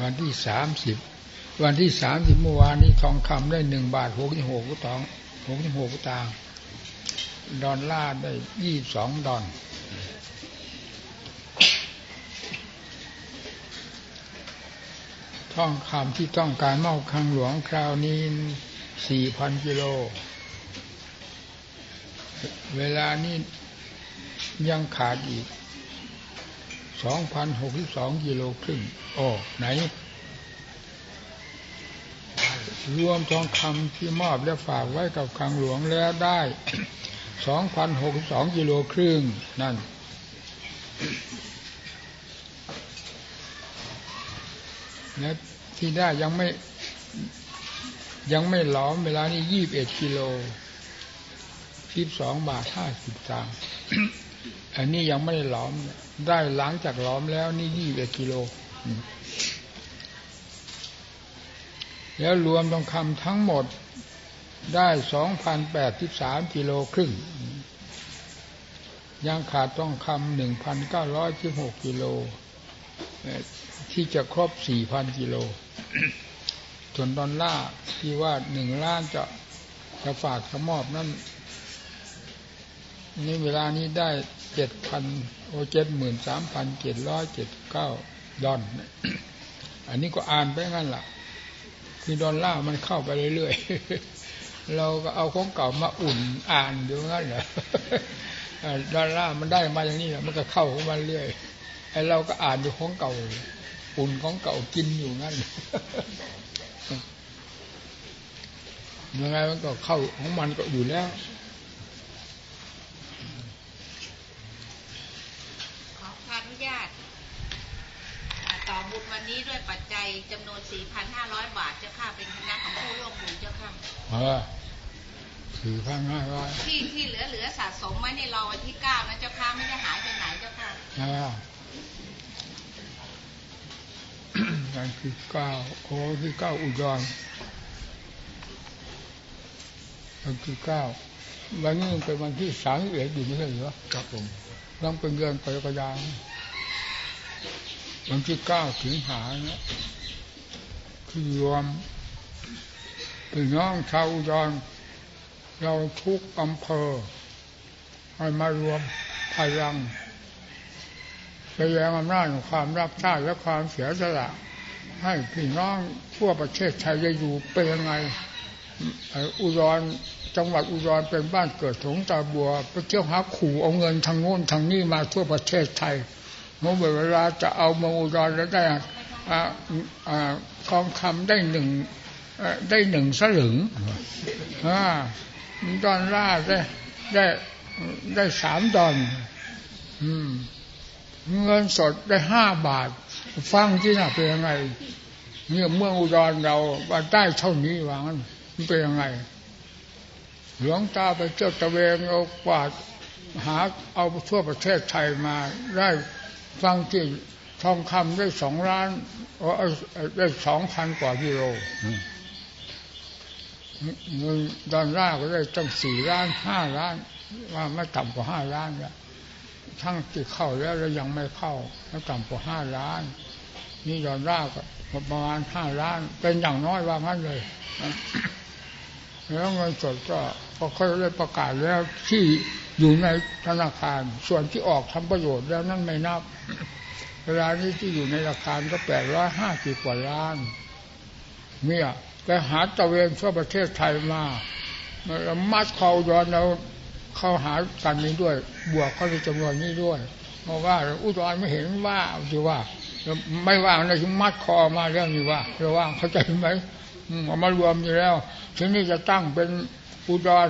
วันที่สามสิบวันที่สามสิบเมื่อวานนี้ทองคำได้หนึ่งบาทหกสิบหกกุตองหกสิบหกกุตางดอลลาร์ได้ยี่สองดอลทองคำที่ต้องการเมาคังหลวงคราวนี้สี่พันกิโล เวลานี้ยังขาดอีก สองพันหกสิบสองกิโลครึ่งโอ้ไหน รวมทองคำที่มอบและฝากไว้กับคังหลวงแล้วได้สองพันหกสองกิโลครึ่งนั่นและที่ได้ยังไม่ยังไม่หลอมเวลานี้ยี่บเอ็ดกิโลสิบสองบาทห้าสิบตางอันนี้ยังไม่ได้หลอม ได้หลังจากหลอมแล้วนี่ยี่บเอ็ดกิโล แล้วรวมทองคำทั้งหมดได้สองพันแปดสิบสามกิโลครึ่ง ยังขาดต้องคำหนึ่งพันเก้าร้อยสิบหกกิโล ที่จะครบสี่พันกิโล ส่วนดอลลาร์ที่ว่าหนึ่งล้านจะจะฝากสมอบนั่นนี่เวลานี้ได้ เจ็ดพันโอเจ็ดหมื่นสามพันเจ็ดร้อยเจ็ดเก้าดอลอันนี้ก็อ่านไปงั้นแหละคือดอลลามันเข้าไปเรื่อยๆ เราก็เอาของเก่ามาอุ่นอ่านดูงั้นเหรอดอลลามันได้มาอย่างนี้มันก็เข้าของมันเรื่อยไอ้เราก็อ่านดูของเก่า อุ่นของเก่ากินอยู่งั้นยังไงมันก็เข้าของมันก็อยู่แล้วต่อ บุญวันนี้ด้วยปัจจัยจำนวน 4,500 บาทเจ้าค่ะเป็นคณะของผู้ร่วมบุญเจ้าค่ะเออสี่พันห้าร้อยที่ที่เหลือเหลือสะสมไว้ในรอวันที่เก้านะเจ้าค่ะไม่ได้หายไปไหนเจ้าค่ะอ่าวันที่เก้าโอ้ที่เก้าอุดรวันที่เก้าวันนี้เป็นวันที่สามเอ็ดอยู่ไม่ใช่เหรอครับผมต้องเป็นเดือนกรกฎาคม วันที่เก้าถึงหาเนี่ยคือรวมพี่น้องชาวอุดรเราทุกอำเภอ ให้มารวมพลังแสดงอำนาจของความรับชาติและความเสียสละให้พี่น้องทั่วประเทศไทยจะอยู่เป็นยังไงอุดรจังหวัดอุดรเป็นบ้านเกิดของตาบัวไปเที่ยวหาขู่เอาเงินทางโน้นทางนี้มาทั่วประเทศไทย เมื่อเวลาจะเอามาอุดรแล้วได้ทองคำได้หนึ่งได้หนึ่งสลึงดอนล่าได้ได้ได้สามดอนเงินสดได้ห้าบาท ฟังที่น่ะเป็นยังไงเนี่ยเมืองอุดรเราว่าได้เท่านี้วางมันเป็นยังไง หลวงตาไปเจ้าตะเวนเอากวาดหาเอาทั่วประเทศไทยมาได้ ฟังที่ทองคำได้สองล้านได้สองพันกว่ากิโลเงินดอลลาร์ก็ได้ตั้งสี่ล้านห้าล้าน ว่าไม่ต่ำกว่าห้าล้านแล้วทั้งที่เข้าแล้วแล้วยังไม่เข้าไม่ต่ำกว่าห้าล้าน นี่ดอลลาร์ก็ประมาณห้าล้าน เป็นอย่างน้อยว่างั้นเลย แล้วเงินสดก็พอเขาได้ประกาศแล้วที่ อยู่ในธนาคาร ส่วนที่ออกทำประโยชน์แล้วนั่นไม่นับเวลานี้ที่อยู่ในราคารก็แปดร้อยห้าสิบกว่าล้านเนี่ยไปหาตะเวนทั่วประเทศไทยมามัดเขาย้อนเราเข้าหากันนี้ด้วย บวกเขาในจำนวนนี้ด้วยเพราะว่าอุดรไม่เห็นว่าจะว่า ไม่ว่างเลยถึงมัดคอมาเรื่องนี้ว่าจะว่างเข้าใจไหมมารวมอยู่แล้วทีนี้จะตั้งเป็นอุดร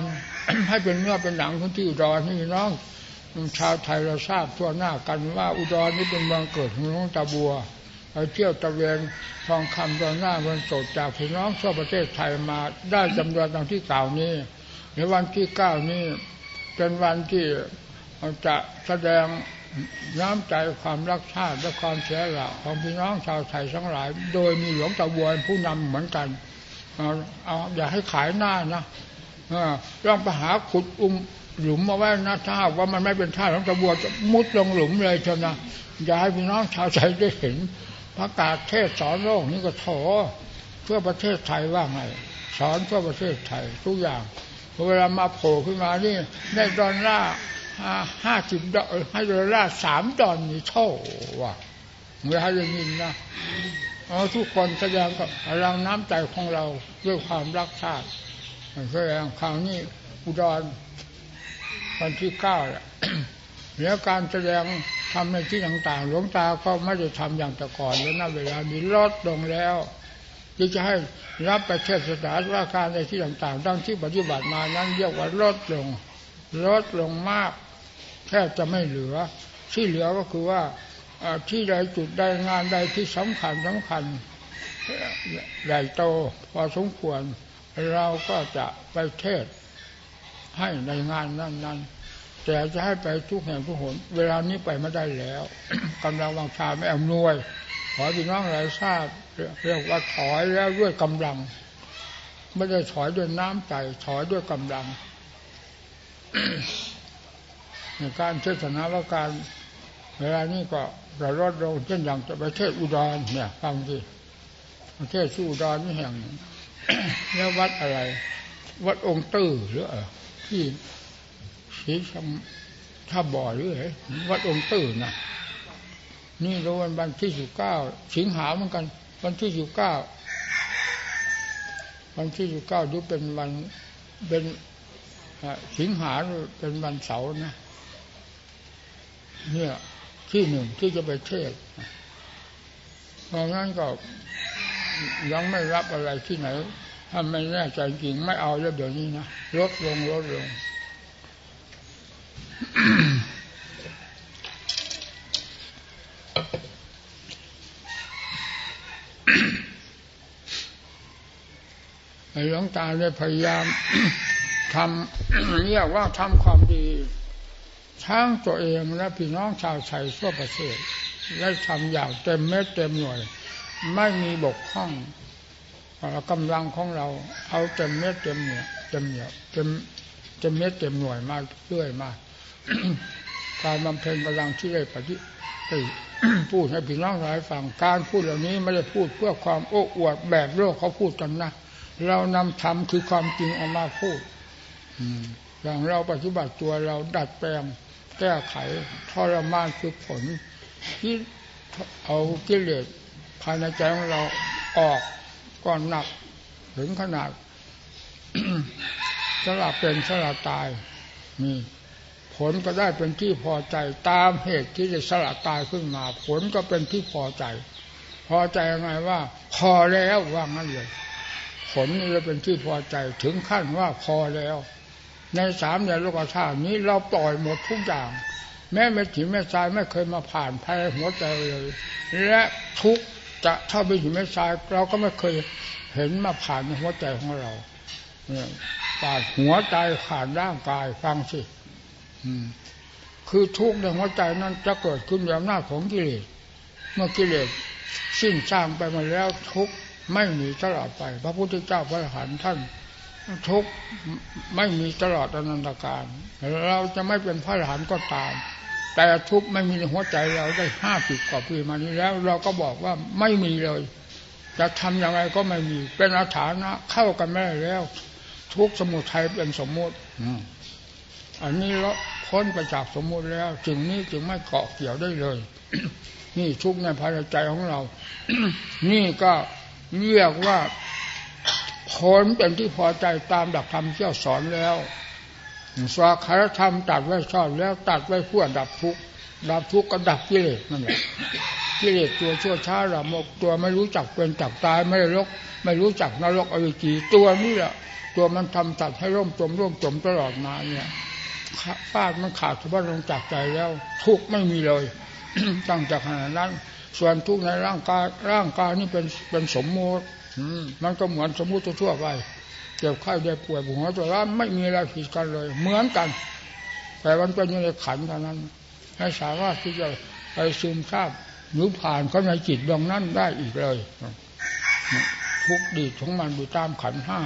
ให้เป็นเนื้อเป็นหนังคนที่อุดรนี่น้องชาวไทยเราทราบทั่วหน้ากันว่าอุดรนี่เป็นเมืองเกิดของน้องตาบัวไปเที่ยวตะเวนทองคำตอนหน้าเงินสดจากพี่น้องทั่วประเทศไทยมาได้จำนวนดังที่กล่าวนี้ ในวันที่เก้านี้เป็นวันที่จะแสดงน้ำใจความรักชาติและความเสียสละของพี่น้องชาวไทยทั้งหลาย โดยมีหลวงตาบัวผู้นำเหมือนกันเอาอย่าให้ขายหน้านะ ลองไปหาขุดอุ้มหลุมมาไว้นะถ้าว่ามันไม่เป็นท่าของตะบัวจะมุดลงหลุมเลยเชียวนะอยากให้พี่น้องชาวใจได้เห็นประกาศเทศสอนโลกนี่ก็โถเพื่อประเทศไทยว่าไง สอนเพื่อประเทศไทยทุกอย่างเวลามาโผล่ขึ้นมานี่ได้ดอลลาร์ห้าสิบดอลให้ดอลลาร์สามดอลนี่โชว่ะเมื่อให้ได้ยินนะทุกคนแสดงกับรังน้ำใจของเราด้วยความรักชาติ แสดงคราวนี้อุดรวันที่เก้าแหละแล้วการแสดงทำในที่ต่างๆ หลวงตาก็ไม่ได้ทำอย่างแต่ก่อนแล้วนะเวลานี้ลดลงแล้วที่จะให้รับไปเทศนาว่าการในที่ต่างๆตั้งที่ปฏิบัติมานั้นเรียกว่าลดลงลดลงมากแทบจะไม่เหลือ ที่เหลือก็คือว่าที่ใดจุดใดงานใดที่สำคัญสำคัญใหญ่โตพอสมควร เราก็จะไปเทศให้ในงานนั้น ๆ แต่จะให้ไปทุกแห่งทุกหน เวลานี้ไปไม่ได้แล้วกำลังวังชาไม่อำนวย ขอพี่น้องหลายทราบเรียกว่าถอยแล้วด้วยกำลัง ไม่ได้ถอยด้วยน้ำใจถอยด้วยกำลังในการเทศนาว่าการเวลานี้ก็ระลดลงเช่นอย่างประเทศอุดรเนี่ยฟังดิประเทศสุอุดรนี่แห่ง แล้ววัดอะไร วัดองค์ตื้อหรือที่สีชมท่าบ่อหรือไวัดองค์ตื้อนะนี่รู้วันวันที่สิบเก้าสิงหาเหมือนกัน วันที่สิบเก้าวันที่สิบเก้าดูเป็นวันเป็นสิงหาเป็นวันเสาร์นะเนี่ยที่หนึ่งที่จะไปเทศเพราะงั้นก็ ยังไม่รับอะไรที่ไหนถ้าไม่แน่ใจจริงไม่เอาแล้วเดี๋ยวนี้นะลดลงลดลงหลวงตาได้พยายามทำเรียกว่าทำความดี ทั้งตัวเองและพี่น้องชาวไทยทั่วประเทศได้ทำอย่างเต็มเม็ดเต็มหน่วย ไม่มีบกพร่องกำลังของเรา เอาเต็มเม็ดเต็มหน่วยเต็มเหนียวเต็มเต็มเม็ดเต็มหน่วยมาเรื่อยมาการบำเพ็ญกำลังที่ได้ปฏิพูดให้พี่น้องหลายฟังการพูดเหล่านี้ไม่ได้พูดเพื่อความโอ้อวดแบบโลกเขาพูดกันนะเรานำธรรมคือความจริงออกมาพูดอย่างเราปฏิบัติตัวเราดัดแปลงแก้ไขทรมานคือผลที่เอากิเลส ภายในใจของเราออกก่อนหนักถึงขนาดสละเป็นสละตายนี่ผลก็ได้เป็นที่พอใจตามเหตุที่จะสละตายขึ้นมา ผลก็เป็นที่พอใจ พอใจยังไงว่า พอแล้วว่างั้นเลย ผลนี่จะเป็นที่พอใจถึงขั้นว่าพอแล้ว ในสามในโลกธาตุนี้เราปล่อยหมดทุกอย่างแม้แม่ถิแม่ทรายไม่เคยมาผ่านภายหัวใจเลย และทุก จะเท่าไปถิแม่ทราย เราก็ไม่เคยเห็นมาผ่านในหัวใจของเราเนี่ยปาดหัวใจขาดร่างกายฟังสิคือทุกในหัวใจนั้นจะเกิดขึ้นด้วยอำนาจของกิเลสเมื่อกิเลสสิ้นสร้างไปมาแล้วทุกไม่มีตลอดไป พระพุทธเจ้าพระอรหันต์ท่านทุกไม่มีตลอดอนันตการ เราจะไม่เป็นพระอรหันต์ก็ตาม แต่ทุกไม่มีในหัวใจเราได้ห้าสิบกว่าปีมานี้แล้ว เราก็บอกว่าไม่มีเลย จะทำยังไงก็ไม่มี เป็นอาถรรพ์เข้ากันไม่ได้แล้ว ทุกสมุทัยเป็นสมมุติอันนี้เราพ้นไปจากสมมุติแล้วจึงนี้จึงไม่เกาะเกี่ยวได้เลย นี่ทุกในภายในใจของเรา นี่ก็เรียกว่าผลเป็นที่พอใจตามดักธรรมที่สอนแล้ว สวาคารธรรมตัดไว้ชอบแล้วตัดไว้เพื่อดับทุกข์ดับทุกข์ก็ดับกิเลสนั่นแหละกิเลสตัวชั่วช้าหละมกตัวไม่รู้จักเป็นจักตายไม่ได้ลกไม่รู้จักนรกอวิจีตัวนี้แหละตัวมันทำตัดให้ร่มจมร่มจมตลอดมาเนี่ยฟาดมันขาดทุบลงจากใจแล้ว ทุกไม่มีเลยตั้งจากขณะนั้น ส่วนทุกในร่างกายร่างกายนี่เป็นเป็นสมมติมันก็เหมือนสมมุติทั่วไป เจ็บไข้ได้ป่วยหัวตัวร้อนไม่มีอะไรผิดกันเลย เหมือนกัน แต่มันเป็นอยู่ในขันเท่านั้น ให้สามารถที่จะไปซึมซาบหรือผ่านเข้าในจิตดวงนั้นได้อีกเลย ทุกดีของมันอยู่ตามขันห้า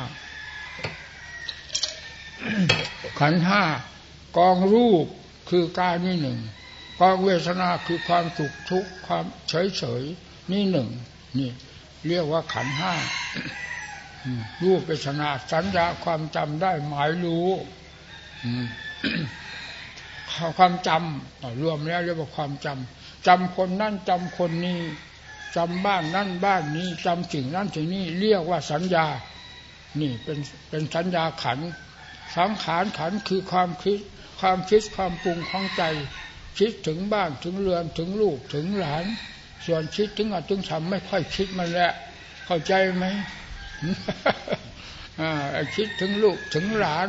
ขันห้ากองรูปคือกายนี่หนึ่งกองเวทนาคือความสุขทุกข์ความเฉยเฉยนี่หนึ่งนี่ เรียกว่าขันห้า รูปเวทนาสัญญาความจำได้หมายรู้ความจำรวมแล้วเรียกว่าความจำจำคนนั่นจำคนนี้จำบ้านนั่นบ้านนี้จำสิ่งนั่นสิ่งนี้เรียกว่าสัญญา นี่เป็นเป็นสัญญาขัน สังขารขันคือความคิด ความคิดความปรุงของใจ คิดถึงบ้านถึงเรือนถึงลูกถึงหลาน ส่วนคิดถึงอาถึงทำไม่ค่อยคิดมันแหละ เข้าใจไหม คิดถึงลูกถึงหลาน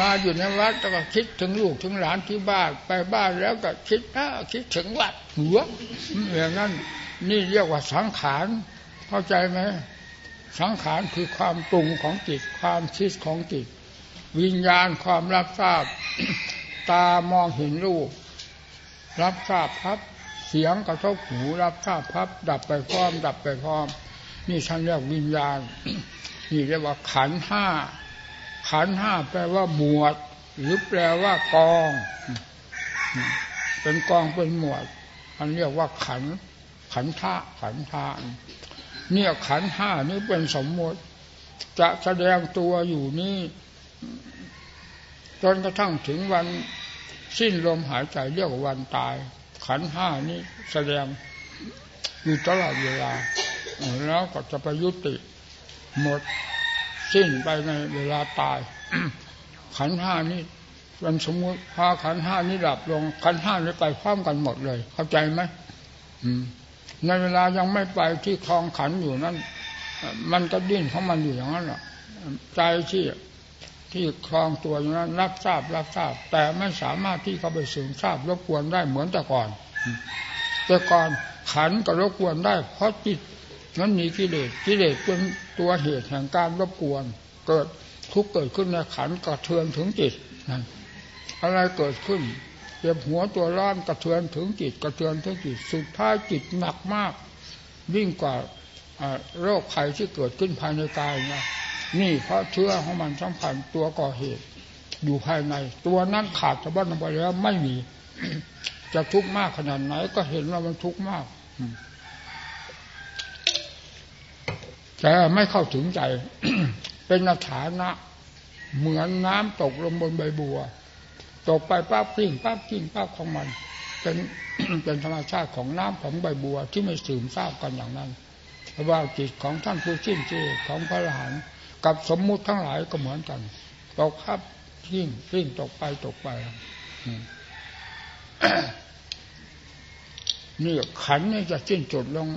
มาอยู่ในวัดก็คิดถึงลูกถึงหลานที่บ้านไปบ้านแล้วก็คิดคิดถึงวัดหัวอย่างนั้นนี่เรียกว่าสังขารเข้าใจไหมสังขารคือความปรุงของจิตความคิดของจิต วิญญาณความรับทราบ ตามองเห็นรูป รับทราบพับเสียงกระทบหูรับทราบพับ ดับไปพร้อม ดับไปพร้อม นี่ท่านเรียกวิญญาณ นี่เรียกว่าขันห้า ขันห้าแปลว่าหมวด หรือแปลว่ากอง เป็นกองเป็นหมวดอันเรียกว่าขัน ขันธะขันธาเนี่ยขันห้านี้เป็นสมมติ จะแสดงตัวอยู่นี่จนกระทั่งถึงวันสิ้นลมหายใจเรียกว่าวันตาย ขันห้านี้แสดงอยู่ตลอดเวลา แล้วก็จะไปยุติ หมดสิ้นไปในเวลาตาย ขันห้านี้เป็นสมมติพาขันห้านี้ดับลง ขันห้านี้ไปพร้อมกันหมดเลย เข้าใจไหมอืมในเวลายังไม่ไปที่คลองขันอยู่นั้น มันก็ดิ้นของมันอยู่อย่างนั้นแหละใจที่ที่คลองตัวอยู่นั้น รับทราบรับทราบ แต่ไม่สามารถที่เขาไปสืบทราบรบกวนได้เหมือนแต่ก่อน แต่ก่อนขันก็รบกวนได้ เพราะจิต นั้นมีกิเลสกิเลสเป็นตัวเหตุแห่งการรบกวน เกิดทุกเกิดขึ้นในขันกระเทือนถึงจิตนั่นอะไรเกิดขึ้นเจ็บหัวตัวร้อนกระเทือนถึงจิตกระเทือนถึงจิตสุดท้ายจิตหนักมากวิ่งกว่าโรคภัยที่เกิดขึ้นภายในกายนะนี่เพราะเชื้อของมันสัมพันธ์ตัวก่อเหตุ อยู่ภายใน ตัวนั้นขาดสะบั้นไปแล้วไม่มี จะทุกข์มากขนาดไหนก็เห็นว่ามันทุกข์มาก แต่ไม่เข้าถึงใจ เป็นฐานะ เหมือนน้ำตกลงบนใบบัว ตกไปปั๊บกิ้งปั๊บกิ้งปั๊บของมัน เป็นเป็นธรรมชาติของน้ำของใบบัวที่ไม่สืมทราบกันอย่างนั้นเพราะว่าจิตของท่านผู้ชิ้นเจของพระอรหันต์กับสมมุติทั้งหลายก็เหมือนกันตกครับกิ้งกิ้งตกไปตกไปนี่ขันนี่จะสิ้นจุดลง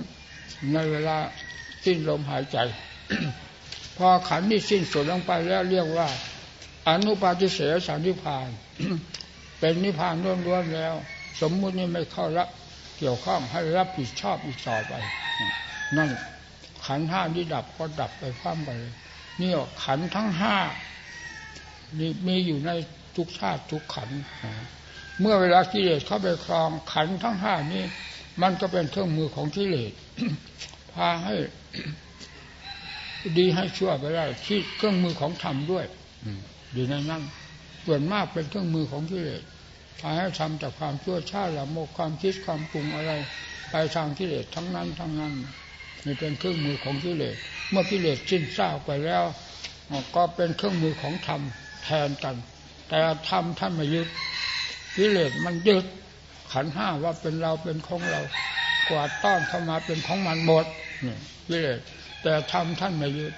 ในเวลา สิ้นลมหายใจ พอขันนี่สิ้นสุดลงไปแล้วเรียกว่า อนุปาทิเสสานิพาน เป็นนิพานล้วนๆแล้ว สมมุตินี่ไม่เข้ารับเกี่ยวข้องให้รับผิดชอบอีกต่อไป นั่นขันห้าที่ดับก็ดับไปพร้อมไปนี่ขันทั้งห้านี่มีอยู่ในทุกชาติทุกขัน เมื่อเวลากิเลสเข้าไปครองขันทั้งห้านี้ มันก็เป็นเครื่องมือของกิเลสาให้ดีให้ชั่วไปได้ที่เครื่องมือของธรรมด้วยอยู่ในนั้นส่วนมากเป็นเครื่องมือของกิเลสพาให้ทำจากความชั่วช้าละโมกความคิดความปรุงอะไร ไปทางกิเลสทั้งนั้นทั้งนั้นนี่เป็นเครื่องมือของกิเลสเมื่อกิเลสสิ้นซากไปแล้ว ก็เป็นเครื่องมือของธรรมแทนกัน แต่ธรรมท่านไม่ยึดกิเลสมันยึดขันห้าว่าเป็นเราเป็นของเรากวาดต้อนเข้ามาเป็นของมันหมด นี่กิเลสแต่ธรรมท่านไม่ยึด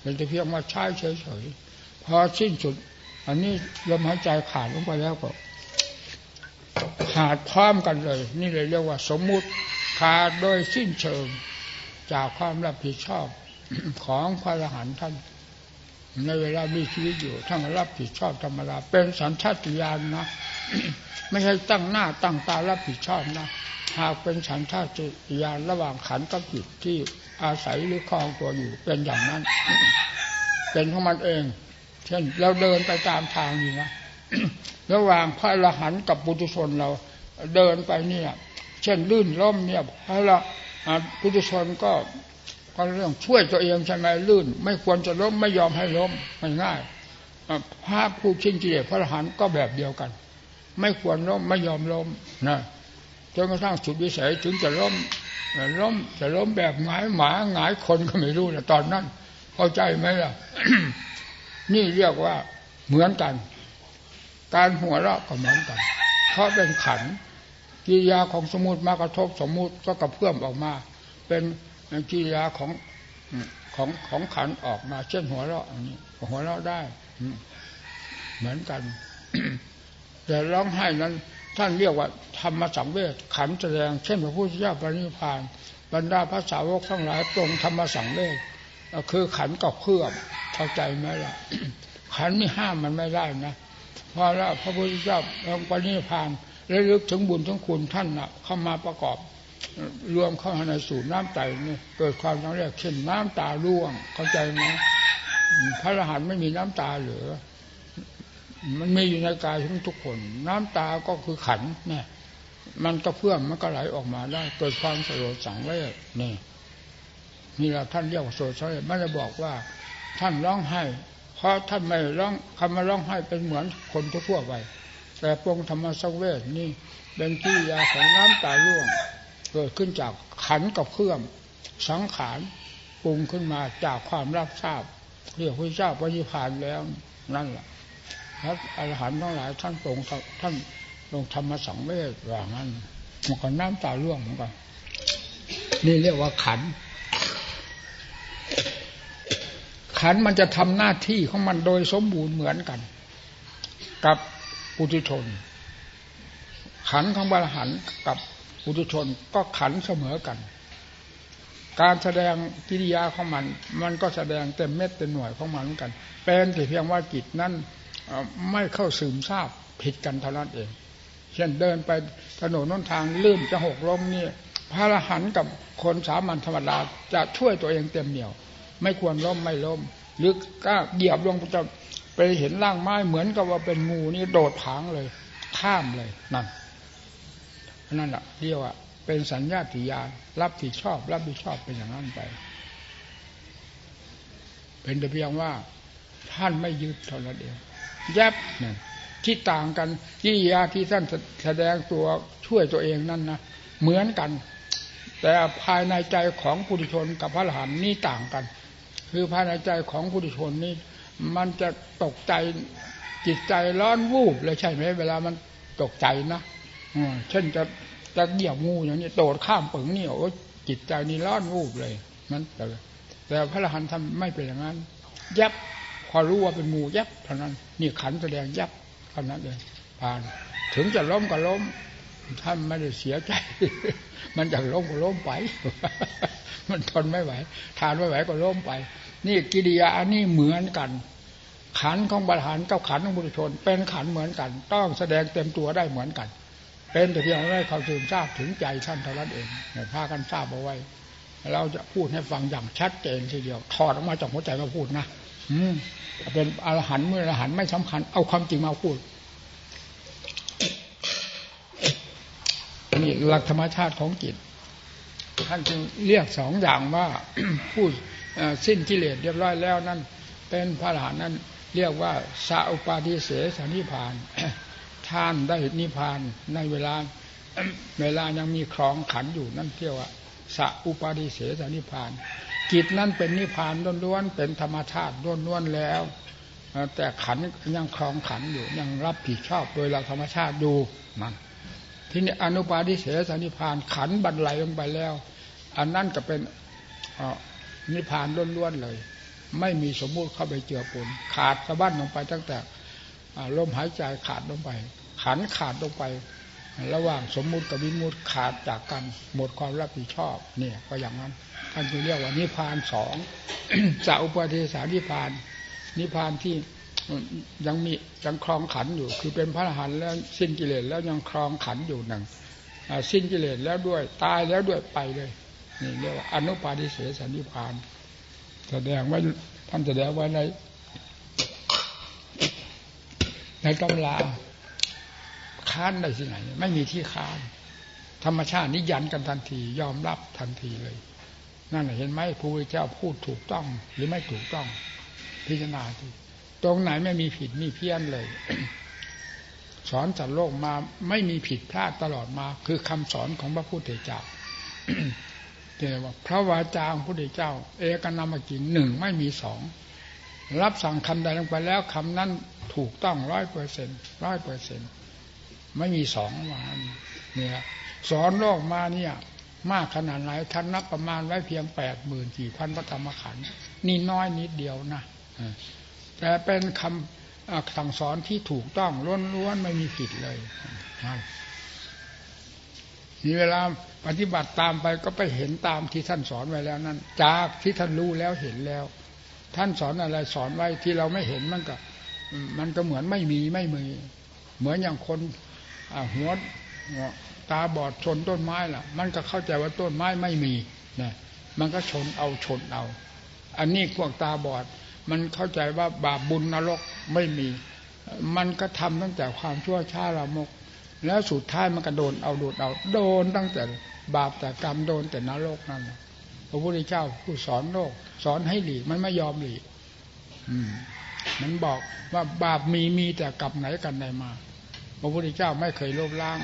เป็นแต่เพียงมาใช้เฉยๆพอสิ้นสุด อันนี้ลมหายใจขาดลงไปแล้วก็ขาดพร้อมกันเลย นี่เลยเรียกว่าสมมุติขาดโดยสิ้นเชิง จากความรับผิดชอบของพระอรหันต์ท่าน ในเวลามีชีวิตอยู่ท่านรับผิดชอบธรรมดาเป็นสัญชาติญาณนะ ไม่ใช่ตั้งหน้าตั้งตารับผิดชอบนะ หากเป็นสัญชาติญาณระหว่างขันกับจิตที่อาศัยหรือคลองตัวอยู่เป็นอย่างนั้น เป็นของมันเอง เช่นเราเดินไปตามทางนี่นะระหว่างพระอรหันต์กับปุถุชนเราเดินไปเนี่ย เช่นลื่นล้มเนี่ยพระละปุถุชนก็ก็เรื่องช่วยตัวเองใช่ไหมลื่น ไม่ควรจะล้มไม่ยอมให้ล้มไม่ง่ายพระผู้ชิงกิเลสพระอรหันต์ก็แบบเดียวกัน ไม่ควรล้มไม่ยอมล้มนะจนกระทั่งสุดวิสัยถึงจะล้มล้มจะล้มแบบหงายหมาหงายคนก็ไม่รู้นะตอนนั้น เข้าใจไหมล่ะ นี่เรียกว่าเหมือนกัน การหัวเราะก็เหมือนกัน เพราะเป็นขันกิริยาของสมุติมากระทบสมุติก็กระเพื่อมออกมา เป็นกิริยาของของของขันออกมา เช่นหัวเราะอันนี้หัวเราะได้เหมือนกัน แต่ร้องไห้นั้นท่านเรียกว่าธรรมสังเวชขันแสดงเช่นพระพุทธเจ้าปรินิพาน บรรดาพระสาวกทั้งหลายตรงธรรมสังเวชคือขันกับเครื่อมเข้าใจไหมล่ะ ขันนี่ห้ามมันไม่ได้นะพอแล้วพระพุทธเจ้าองปณิพานและลึกถึงบุญถึงคุณท่านนะเข้ามาประกอบ รวมเข้าในสูตรน้ำใจนี่เกิดความต้องเรียกเช่นน้ำตาร่วงเข้าใจไหมพระอรหันต์ไม่มีน้ำตาเหลือ มันมีอยู่ในกายทุกทุกคน น้ำตาก็คือขันเนี่ย มันก็เพื่อมมันก็ไหลออกมาได้เกิดความสลดสังเวชนี่นี่เราท่านเรียกว่าโสดเฉลไม่ได้บอกว่า ท่านร้องไห้ เพราะท่านไม่ร้องคำว่าร้องไห้เป็นเหมือนคนทั่วไปแต่ปรงธรรมสังเวชนี่เป็นกิริยาของน้ำตาล่วง เกิดขึ้นจากขันกับเครื่องสังขารปรุงขึ้นมาจากความรับทราบเรียกพระเจ้าปฏิพานแล้วนั่นแหละ พระอรหันต์ทั้งหลายท่านตรงท่านลงธรรมสังเวชว่างั้นมันก็น้ำตาล่วงเหมือนกันนี่เรียกว่าขัน ขันมันจะทำหน้าที่ของมันโดยสมบูรณ์เหมือนกัน กับปุถุชน ขันของบาลหันกับปุถุชนก็ขันเสมอกัน การแสดงกิริยาของมัน มันก็แสดงเต็มเม็ดเต็มหน่วยของมันเหมือนกัน เป็นแต่เพียงว่าจิตนั้น ไม่เข้าซึมทราบผิดกันเท่านั้นเอง เช่นเดินไปถนนน้นทางลื่นจะหกล้มนี่พระอรหันต์กับคนสามัญธรรมดาจะช่วยตัวเองเต็มเหนียว ไม่ควรล้มไม่ล้ม หรือก็เหยียบลงจะไปเห็นร่างไม้เหมือนกับว่าเป็นงูนี่โดดผางเลย ข้ามเลยนั่นนั่นแหละเรียกว่าเป็นสัญญาติยานรับผิดชอบ รับผิดชอบเป็นอย่างนั้นไป เป็นแต่เพียงว่าท่านไม่ยึดเท่านั้นเอง ยบเนี่ยที่ต่างกันกิริยาที่ท่านแสดงตัวช่วยตัวเองนั่นนะเหมือนกัน แต่ภายในใจของปุถุชนกับพระอรหันต์นี่ต่างกัน คือภายในใจของผู้ทุชนนี่มันจะตกใจจิตใจร้อนวูบเลยใช่ไหมเวลามันตกใจนะเช่นจะจะเหยียบงูอย่างนี้โดดข้ามปึงนี่โอ้จิตใจนี่ร้อนวูบเลยนั้นแต่แต่พระอรหันต์ทำไม่เป็นอย่างนั้นยับ พอรู้ว่าเป็นงูยับเท่านั้น นี่ขันแสดงยับเท่านั้นเลยผ่าน ถึงจะล้มก็ล้ม ท่านไม่ได้เสียใจ มันจะล้มก็ล้มไป มันทนไม่ไหว ทานไม่ไหวก็ล้มไป นี่กิริยาอันนี้เหมือนกัน ขันของบาหานกับขันของบุรุชน เป็นขันเหมือนกัน ต้องแสดงเต็มตัวได้เหมือนกัน เป็นแต่เพียงได้เขาซึมทราบถึงใจท่านเท่านั้นเองพากันทราบเอาไว้เราจะพูดให้ฟังอย่างชัดเจนทีเดียว ถอดออกมาจากหัวใจมาพูดนะ เป็นอรหันต์เมื่ออรหันต์ไม่สำคัญ เอาความจริงมาพูดนี่หลักธรรมชาติของจิตท่านจึงเรียกสองอย่างว่าผู้สิ้นกิเลสเรียบร้อยแล้วนั่นเป็นพระอรหันต์นั้นเรียกว่าสาอุปาทิเสสนิพานท่านได้นิพานในเวลาเวลายังมีครองขันอยู่นั่นเรียว่าสาอุปาทิเสสนิพาน จิตนั้นเป็นนิพพานล้วนๆเป็นธรรมชาติล้วนๆแล้ว แต่ขันยังครองขันอยู่ยังรับผิดชอบโดยเราธรรมชาติดูมันที่นี้อนุปาทิเสสนิพานขันบันไลลงไปแล้ว อันนั้นก็เป็นนิพพานล้วนๆเลย ไม่มีสมมุติเข้าไปเจือปนขาดสะบั้นลงไปตั้งแต่ลมหายใจขาดลงไป ขันขาดลงไป ระหว่างสมมุติกับวิมุติขาดจากกันหมดความรับผิดชอบ เนี่ย ก็อย่างนั้นท่านจึงเรียกว่านิพานสองจะอุปเทสานิพาน นิพพานที่ยังมียังครองขันอยู่ คือเป็นพระอรหันต์แล้วสิ้นกิเลสแล้วยังครองขันอยู่หนึ่งสิ้นกิเลสแล้วด้วยตายแล้วด้วยไปเลยนี่เรียกว่าอนุปาทิเสสนิพาน แสดงไว้ท่านแสดงไว้ในในตำรา ค้านได้ที่ไหน ไม่มีที่ค้าน ธรรมชาตินิยันกันทันที ยอมรับทันทีเลย นั่นเห็นไหมพระพุทธเจ้าพูดถูกต้อง หรือไม่ถูกต้อง พิจารณาทีตรงไหนไม่มีผิดมีเพี้ยนเลย สอนจัดโลกมาไม่มีผิดพลาดตลอดมา คือคำสอนของพระพุทธเจ้าเรียกว่า พระวาจาของพระพุทธเจ้า เอกนามกินหนึ่งไม่มีสองรับสั่งคำใดลงไปแล้วคำนั้นถูกต้องร้อยเปอร์เซ็นร้อยเปอร์เซ็นต์ ไม่มีสองวันเนี่ยสอนโลกมาเนี่ย มากขนาดไหนท่านนับประมาณไว้เพียงแปดหมื่นกี่พันพระธรรมขันธ์นี่น้อยนิดเดียวนะแต่เป็นคำสั่งสอนที่ถูกต้องล้วนๆไม่มีผิดเลยนี่เวลาปฏิบัติตามไปก็ไปเห็นตามที่ท่านสอนไว้แล้วนั่นจากที่ท่านรู้แล้วเห็นแล้ว ท่านสอนอะไรสอนไว้ที่เราไม่เห็นมันก็ มันก็เหมือนไม่มีไม่มี เหมือนอย่างคน หัวตาบอดชนต้นไม้ล่ะ มันก็เข้าใจว่าต้นไม้ไม่มีนะมันก็ชนเอาชนเอา อันนี้พวกตาบอด มันเข้าใจว่าบาปบุญนรกไม่มี มันก็ทำตั้งแต่ความชั่วช้าละมก แล้วสุดท้ายมันก็โดนเอาโดนเอาโดนตั้งแต่บาปแต่กรรมโดนแต่นรกนั่นพระพุทธเจ้าผู้สอนโลก สอนให้หลีกมันไม่ยอมหลีกอืมมันบอกว่าบาปมีมีแต่กลับไหนกันไหนมา พระพุทธเจ้าไม่เคยลบล้าง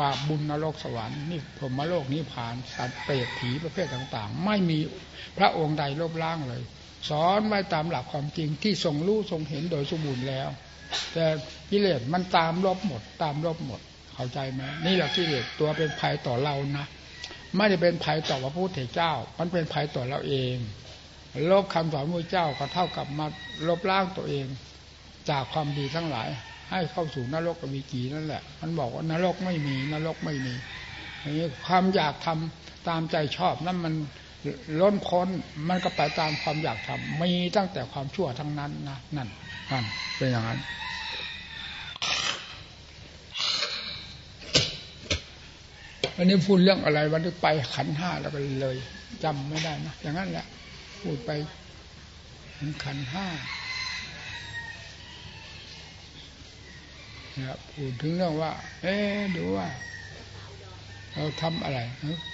บาปบุญนรกสวรรค์นี่ผมมาโลกนี้ผ่านสัตว์เปรตผีประเภทต่างๆ ไม่มีพระองค์ใดลบล้างเลย สอนไว้ตามหลักความจริงที่ทรงรู้ทรงเห็นโดยสมบูรณ์แล้ว แต่กิเลสมันตามลบหมด ตามลบหมดเข้าใจไหมนี่แหละกิเลสตัวเป็นภัยต่อเรานะไม่ได้เป็นภัยต่อพระพุทธเจ้า มันเป็นภัยต่อเราเองลบคำสอนพระเจ้าก็เท่ากับมาลบล้างตัวเอง จากความดีทั้งหลาย ให้เข้าสู่นรกกับวิกีนั่นแหละ มันบอกว่านรกไม่มีนรกไม่มีอย่างนี้ความอยากทำตามใจชอบนั่นมันล้นพ้นมันก็ไปตามความอยากทำมีตั้งแต่ความชั่วทั้งนั้นนะนั่นนั่นเป็นอย่างนั้นวันนี้พูดเรื่องอะไร วันนี้ไปขันห้าแล้วก็เลยจำไม่ได้นะอย่างนั้นแหละพูดไปขันห้า นะพูดถึงเรื่องว่า เอ๊ดูว่า เราทำอะไร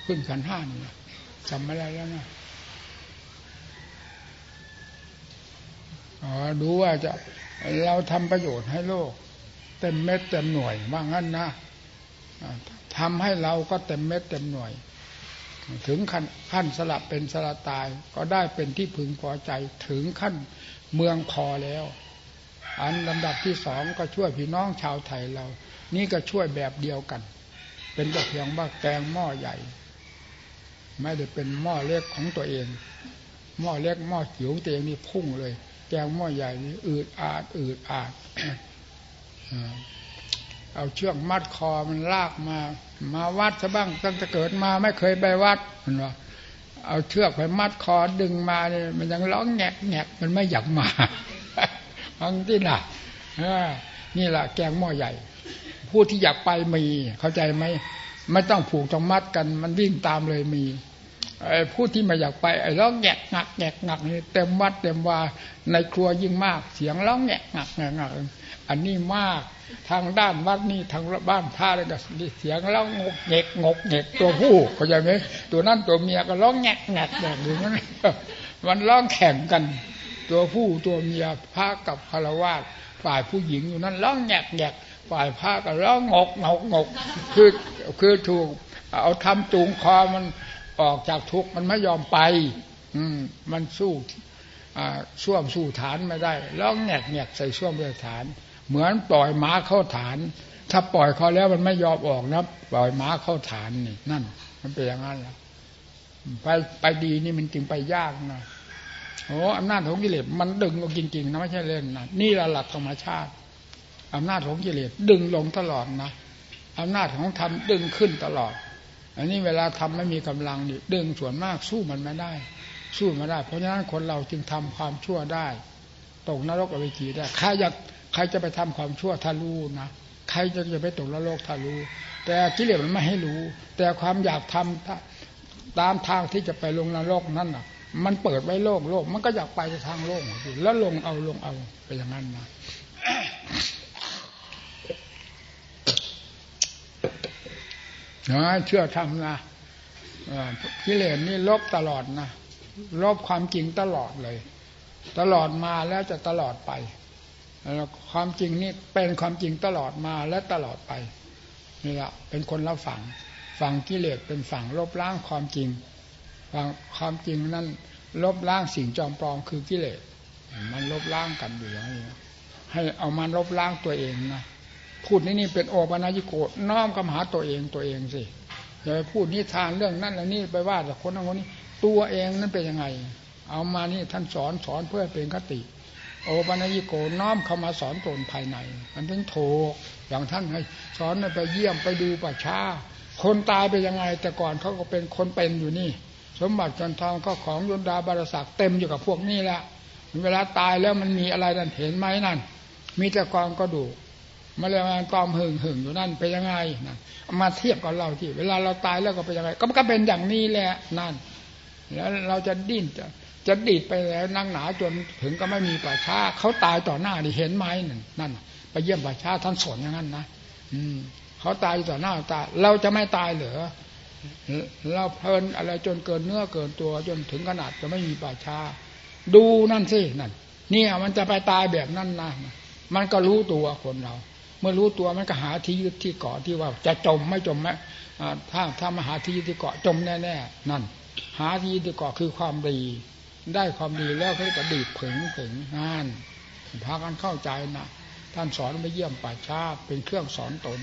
ขึ้นขันห้านี่จำไม่ได้แล้วนะอ๋อดูว่าจะ เราทำประโยชน์ให้โลก เต็มเม็ดเต็มหน่วยว่างั้นนะทำให้เราก็เต็มเม็ดเต็มหน่วย ถึงขั้นขั้นสลับเป็นสละตาย ก็ได้เป็นที่พึงพอใจถึงขั้นเมืองพอแล้ว อันลำดับที่สองก็ช่วยพี่น้องชาวไทยเรา นี่ก็ช่วยแบบเดียวกัน เป็นแต่เพียงว่าแกงหม้อใหญ่ ไม่ได้เป็นหม้อเล็กของตัวเอง หม้อเล็กหม้อจิ๋วตัวเองนี่พุ่งเลย แกงหม้อใหญ่นี่อืดอาดอืดอาดเอาเชือกมัดคอมันลากมา มาวัดซะบ้างตั้งแต่เกิดมาไม่เคยไปวัดมันว่าเอาเชือกไปมัดคอดึงมาเนี่ยมันยังร้องแงกแงกมันไม่อยากมา ฟังที่น่ะนี่แหละแกงหม้อใหญ่ ผู้ที่อยากไปมี เข้าใจไหมไม่ต้องผูกต้องมัดกัน มันวิ่งตามเลยมีไอ้ผู้ที่ไม่อยากไปไอ้ร้องแงกงักแงกงักนี่เต็มวัดเต็มว่าในครัวยิ่งมาก เสียงร้องแงกงักแงกงักอันนี้มากทางด้านวัดนี่ทางบ้านท่าเลยก็เสียงร้องงกเงกงกเงกตัวผู้เข้าใจไหมตัวนั่นตัวเมียก็ร้องแงกแงกแบบนี้มันร้องแข่งกัน ตัวผู้ตัวเมียพระกับคารวาสฝ่ายผู้หญิงอยู่นั้นร้องแงกแงกฝ่ายพระก็ร้องงกงกงกคือคือถูกเอาทำจูงคอมันออกจากทุกข์มันไม่ยอมไป อืม มันสู้ช่วมสู้ฐานไม่ได้ร้องแงกแงกใส่ช่วมเรือฐาน เหมือนปล่อยม้าเข้าฐาน ถ้าปล่อยเขาแล้วมันไม่ยอมออกนะปล่อยม้าเข้าฐานนี่นั่น มันเป็นอย่างนั้นแหละไปไปดีนี่มันจึงไปยากนะ โอ้อำนาจของกิเลสมันดึงลงจริงๆนะไม่ใช่เล่นนะนี่ละหลักธรรมชาติอำนาจของกิเลสดึงลงตลอดนะอำนาจของธรรมดึงขึ้นตลอด อันนี้เวลาทำไม่มีกำลังนี่ดึงส่วนมากสู้มันไม่ได้ สู้ไม่ได้ เพราะฉะนั้นคนเราจึงทำความชั่วได้ตกนรกอเวจีได้ใครอยากใครจะไปทำความชั่วถ้ารู้นะใครจะจะไปตกนรกถ้ารู้แต่กิเลสมันไม่ให้รู้ แต่ความอยากทำตามทางที่จะไปลงนรกนั่นน่ะ มันเปิดไว้โลกโลกมันก็อยากไปทางโลกแล้วลงเอาลงเอาไปอย่างนั้นนะนะเชื่อทำนะกิเลสนี่ลบตลอดนะลบความจริงตลอดเลย ตลอดมาแล้วจะตลอดไปแล้วความจริงนี่เป็นความจริงตลอดมาและตลอดไปนี่แหละเป็นคนละฝั่งฝั่งกิเลสเป็นฝั่งลบล้างความจริง ความจริงนั้นลบล้างสิ่งจอมปลอมคือกิเลสมันลบล้างกันอยู่อย่างนี้ให้เอามันลบล้างตัวเองนะพูดนี่นี่เป็นโอปัญญิโกน้อมกำหาตัวเองตัวเองสิอย่าไปพูดนิทานเรื่องนั้นแล้วนี่ไปว่าแต่คนนั้นคนนี้ ตัวเองนั้นเป็นยังไง เอามานี่ท่านสอนสอนเพื่อเป็นคติ โอปัญญิโกน้อมเข้ามาสอนตนภายใน มันถึงโถอย่างท่านให้สอนไปเยี่ยมไปดูป่าช้าคนตายไปยังไง แต่ก่อนเขาก็เป็นคนเป็นอยู่นี่ สมบัติจนทองก็ของยนดาบารศักเต็มอยู่กับพวกนี้แหละเวลาตายแล้วมันมีอะไรนั่นเห็นไหมนั่น มีแต่กองกระดูกมาเลยมันกองหึงหึงอยู่นั่นเป็นยังไงนั่นมาเทียบกับเราที่ เวลาเราตายแล้วก็เป็นยังไง ก็ก็เป็นอย่างนี้แหละนั่น แล้วเราจะดิ้นจะจะดีดไปแล้วนั่งหนาจนถึงก็ไม่มีป่าช้าเขาตายต่อหน้าดิเห็นไหมนั่นนั่นไปเยี่ยมป่าช้าท่านสอนอย่างนั้นนะอืมเขาตายต่อหน้าตาเราจะไม่ตายเหรอ เราเพลินอะไรจนเกินเนื้อเกินตัวจนถึงขนาดจะไม่มีป่าชาดูนั่นสินั่นนี่มันจะไปตายแบบนั้นนะมันก็รู้ตัวคนเรา เมื่อรู้ตัวมันก็หาที่ยึดที่เกาะที่ว่า จะจมไม่จมไหมถ้าถ้ามาหาที่ยึดที่เกาะจมแน่ๆนั่น หาที่ยึดที่เกาะคือความดี ได้ความดีแล้วเขาก็ดีผึงผึงงานพากันเข้าใจนะท่านสอนไปเยี่ยมป่าชาเป็นเครื่องสอนตน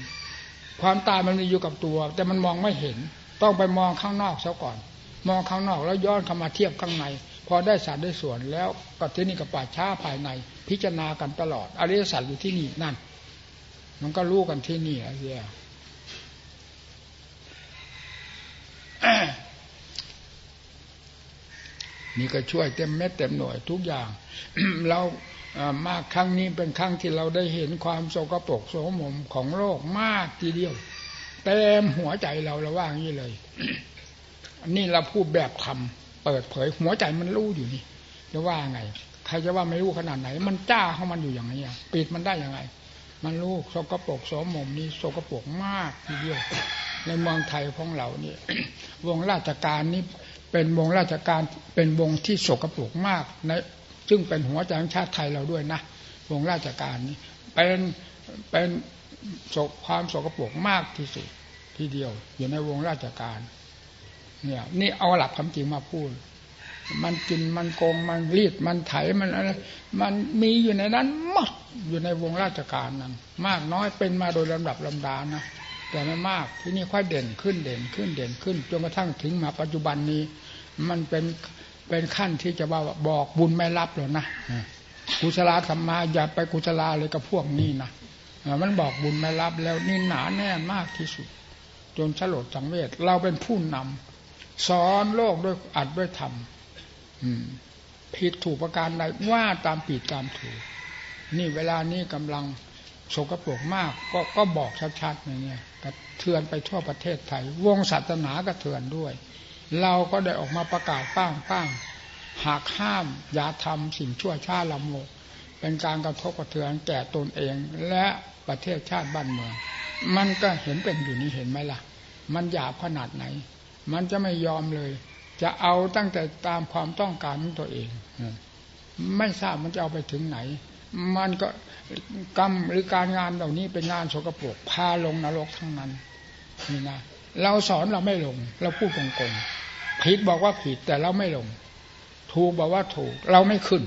ความตายมันมีอยู่กับตัว แต่มันมองไม่เห็น ต้องไปมองข้างนอกซะก่อน มองข้างนอกแล้วย้อนเข้ามาเทียบข้างใน พอได้สัตว์ได้ส่วนแล้วก็ที่นี่กับป่าช้าภายใน พิจารณากันตลอดอริยสัจอยู่ที่นี่นั่น มันก็รู้กันที่นี่อะเสียนี่ก็ช่วยเต็มเม็ดเต็มหน่วยทุกอย่างเรามากครั้งนี้เป็นครั้งที่เราได้เห็นความโศกปรกโสมมของโลกมากทีเดียว เต็มหัวใจเราเราว่าอย่างนี้เลยอันนี้เราพูดแบบทำเปิดเผยหัวใจมันรู้อยู่นี่จะว่าไง ใครจะว่าไม่รู้ขนาดไหน มันจ้าของมันอยู่อย่างนี้ปิดมันได้ยังไง มันรู้โศกปรกโสมมนี่โศกปรกมากทีเดียวในเมืองไทยของเราเนี่ยวงราชการนี่เป็นวงราชการเป็นวงที่โศกปรกมากในซึ่งเป็นหัวใจของชาติไทยเราด้วยนะวงราชการนี้เป็นเป็นโศกความโศกปรกมากที่สุด ทีเดียวอยู่ในวงราชการ เนี่ยนี่เอาหลักคำจริงมาพูด มันกินมันโกงมันรีดมันไถมันอะไรมันมีอยู่ในนั้นหมดอยู่ในวงราชการนั้นมากน้อยเป็นมาโดยลำดับลำดานะแต่ไม่มากที่นี่ค่อยเด่นขึ้นเด่นขึ้นเด่นขึ้นจนกระทั่งถึงมาปัจจุบันนี้ มันเป็นเป็นขั้นที่จะว่าบอกบุญไม่รับหรอกนะกุศลธรรมาอย่าไปกุศลาเลยกับพวกนี้นะมันบอกบุญไม่รับแล้วนี่หนาแน่นมากที่สุด จนฉลดสังเวชเราเป็นผู้นำสอนโลกด้วยอัดด้วยธรรมผิดถูกประการใดว่าตามผิดตามถูก นี่เวลานี้กำลังโศกปรกมากก็ก็บอกชัดๆอย่างเงี้ยกระเทือนไปทั่วประเทศไทย วงศาสนาก็เทือนด้วย เราก็ได้ออกมาประกาศป้างป้างหากห้ามอย่าทำสิ่งชั่วช้าลำโมกเป็นการกระทบกระเทือนแก่ตนเองและประเทศชาติบ้านเมือง มันก็เห็นเป็นอยู่นี้เห็นไหมล่ะ มันหยาบขนาดไหน มันจะไม่ยอมเลย จะเอาตั้งแต่ตามความต้องการของตัวเองไม่ทราบมันจะเอาไปถึงไหน มันก็กรรมหรือการงานเหล่านี้เป็นงานโสกปรกพาลงนรกทั้งนั้นนี่นะเราสอนเราไม่ลง เราพูดโกงๆผิดบอกว่าผิดแต่เราไม่ลง ถูกบอกว่าถูก เราไม่ขึ้น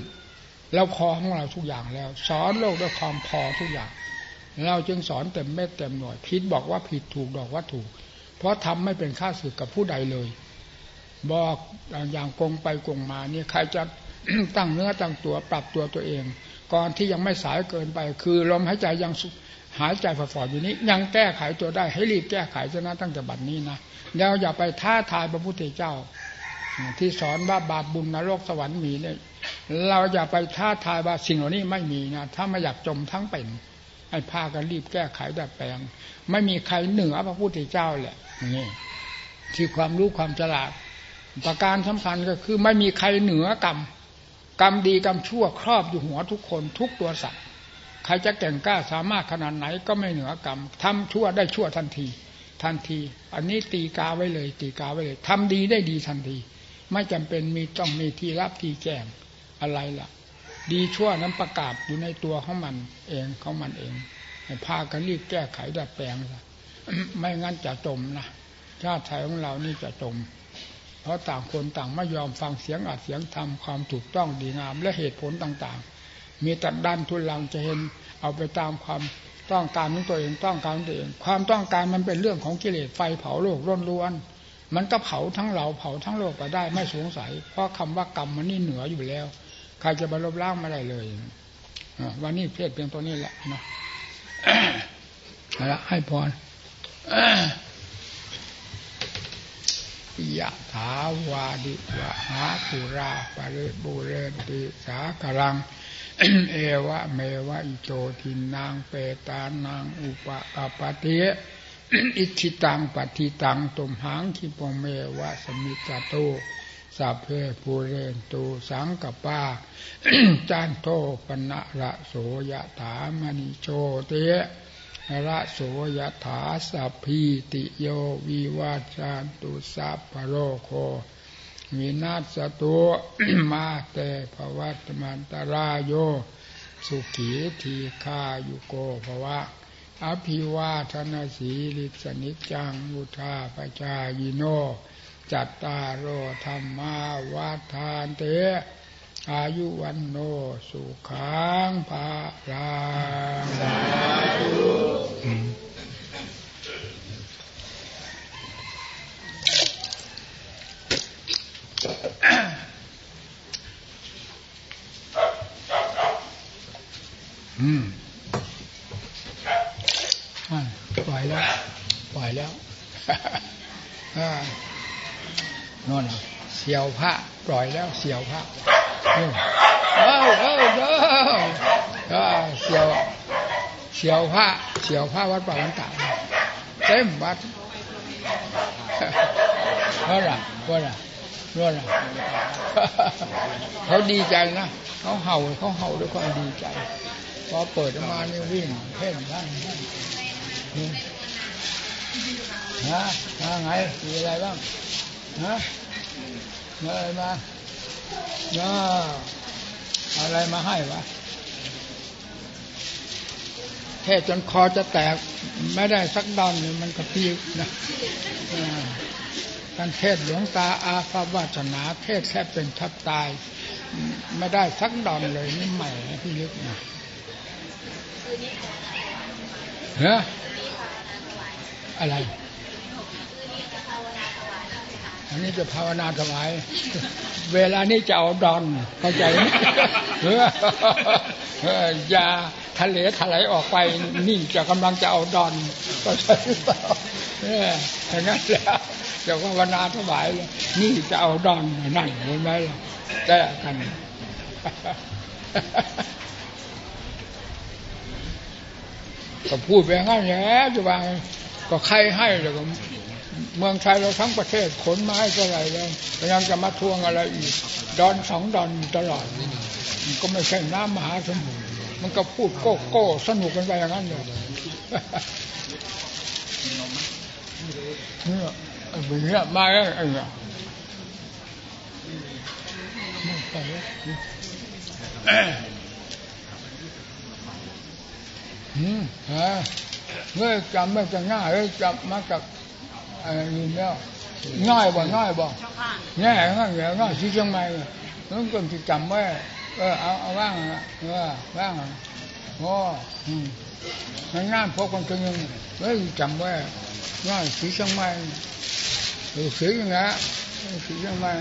เราพอของเราทุกอย่างแล้ว สอนโลกด้วยความพอทุกอย่าง เราจึงสอนเต็มเม็ดเต็มหน่วยผิดบอกว่าผิดถูกบอกว่าถูก เพราะทำไม่เป็นค่าสึกกับผู้ใดเลย บอกอย่างกงไปกงมาเนี่ยใครจะตั้งเนื้อตั้งตัวปรับตัวตัวเอง ก่อนที่ยังไม่สายเกินไป คือลมหายใจยังหายใจฝ่อๆอยู่นี้ ยังแก้ไขตัวได้ให้รีบแก้ไขซะนะตั้งแต่บัดนี้นะเราอย่าไปท้าทายพระพุทธเจ้า ที่สอนว่าบาปบุญนรกสวรรค์มีเนี่ยเราอย่าไปท้าทายว่าสิ่งเหล่านี้ไม่มีนะถ้าไม่อยากจมทั้งเป็น ให้พากันรีบแก้ไขดัดแปลง ไม่มีใครเหนือพระพุทธเจ้าแหละนี่ที่ความรู้ความฉลาด ประการสำคัญก็คือไม่มีใครเหนือกรรมกรรมดีกรรมชั่วครอบอยู่หัวทุกคนทุกตัวสัตว์ใครจะแก่งกล้าสามารถขนาดไหนก็ไม่เหนือกรรมทำชั่วได้ชั่วทันที ทันที อันนี้ตีกาไว้เลย ตีกาไว้เลยทำดีได้ดีทันที ไม่จำเป็นมีต้องมีทีรับทีแจ้งอะไรล่ะ ดีชั่วนั้นประกาศอยู่ในตัวของมันเองของมันเองให้พากันรีบแก้ไขดัดแปลงซะไม่งั้นจะจมนะชาติไทยของเรานี่จะจม เพราะต่างคนต่างไม่ยอมฟังเสียงอัดเสียงทำความถูกต้องดีงาม และเหตุผลต่างๆ มีแต่ดันทุนลังจะเห็นเอาไปตามความต้องการของตัวเองต้องการของตัวเอง ความต้องการมันเป็นเรื่องของกิเลสไฟเผาโลกร้อนล้วน มันก็เผาทั้งเราเผาทั้งโลกไปได้ไม่สงสัย เพราะคำว่ากรรมมันนี่เหนืออยู่แล้ว ใครจะบรรลบล้างไม่ได้เลยวันนี้เพศเพียงตัวนี้แหละนะละให้พรยะถาวาดิวะหาปุราปะเรบุเรนติสากลัง เอวะเมวะอิโจทินนางเปตานางอุปกปะเทอิทิตังปฏิตังตุมหังคิปเมวะสมิจโต สัพเพปูเรนตูสังกปาจานโทปนะระโสยถามณิโชเตระโสยถาสัพพีติโยวิวาจานตุสัพพโรโควินาศตัวมาเตภวัตมันตรายโย สุขีทีคายุโกภวะ อภิวาทนาสีลิสนิจังมุทาปจายโน จัตตารโอธรรมาวาทานเตอายุวันโนสุขังภาลังอืมปล่อยแล้ว ปล่อยแล้ว นั่นเสียวพระปล่อยแล้วเสียวพระเอ้าเอ้าเอ้าเสียวเสียวพระเสียวพระวัดป่าวันตาเต็มวัดนั่นแหละนั่นแหละนั่นแหละเขาดีใจนะเขาเห่าเขาเห่าด้วยความดีใจพอเปิดมานี่วิ่งเพ่นท่านะฮะไงมีอะไรบ้าง ฮะอะไรมาเนาอะไรมาให้วะเทศจนคอจะแตก ไม่ได้สักดอนเลยมันกระพีนะการเทศหลวงตาอาภาวาสนา เทศแค่เป็นทับตาย ไม่ได้สักดอนเลยนี่ใหม่พี่ลึกนะเฮ้อะไร อันนี้จะภาวนาถวาย เวลานี้จะเอาดอนเข้าใจไหมอย่าทะเลถลายออกไปนี่จะกำลังจะเอาดอนก็ใช่หรือเปล่าอย่างนั้นแล้วจะภาวนาถวายนี่จะเอาดอนนั่นเห็นไหมล่ะแต่กันก็พูดไปงั้นแหละจะวางก็ใครให้เลยก็ เมืองไทยเราทั้งประเทศขนมาให้เท่าไหร่แล้วยังจะมาทวงอะไรอีก ดอนสองดอนตลอดมันก็ไม่ใช่น้ำมหาสมุทรมันก็พูดโก้โก้สนุกกันไปอย่างนั้นเลยเนี่ยแบบนี้มาแล้วไอ้เนี่ยไปแล้วอืมฮะเมื่อจำไม่จะง่ายเลยจำมาจาก อะไรนี่แล้วง่ายบ่ง่ายบ่ง่ายง่ายง่ายที่เชียงใหม่นั่นก็จะจำไว้เออเอาเอาว่างนะเออว่างโอ้อืมงั้นงานพบกันจึงยังเฮ้ยจำไว้ง่ายที่เชียงใหม่หรือสีอย่างเงี้ยสีเชียงใหม่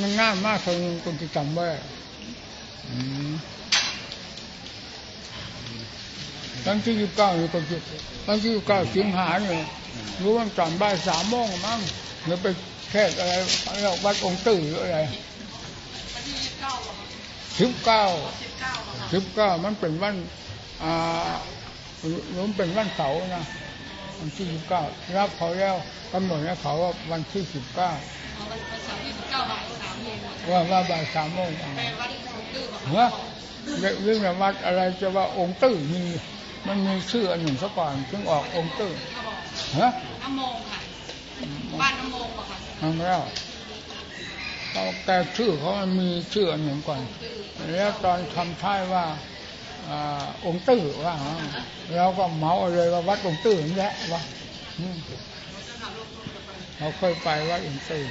มันง่ายมากคนคนจะจำไว้อืมตั้งที่ยี่สิบเก้าอยู่ก็คือตั้งที่ยี่สิบเก้าสิงหาเนี่ย รู้ว่าจอนบ่ายสามโมงมั้งหรือไปแค่อะไรเราวัดองค์ตื่นหรืออะไรสิบเก้าสิบเก้ามันเป็นวันอ่ามันเป็นวันเสาร์นะวันที่สิบเก้ารับเขาแล้วกำหนดให้เขาว่าวันที่สิบเก้าว่าว่าบ่ายสามโมงเฮ้ยเรื่องวัดอะไรจะว่าองค์ตื่นมีมันมีชื่ออันหนึ่งซะก่อนถึงออกองค์ตื้อ ฮะน้ำมงค่ะ บ้านน้ำมงค่ะทำแล้วเขาแกชื่อเขามันมีชื่ออันหนึ่งก่อนแล้วตอนคำท้ายว่าองค์ตื้อว่าเราก็เมาเลยว่าวัดองค์ตื้อนี่แหละว่าเราเคยไปวัดองค์ตื้อ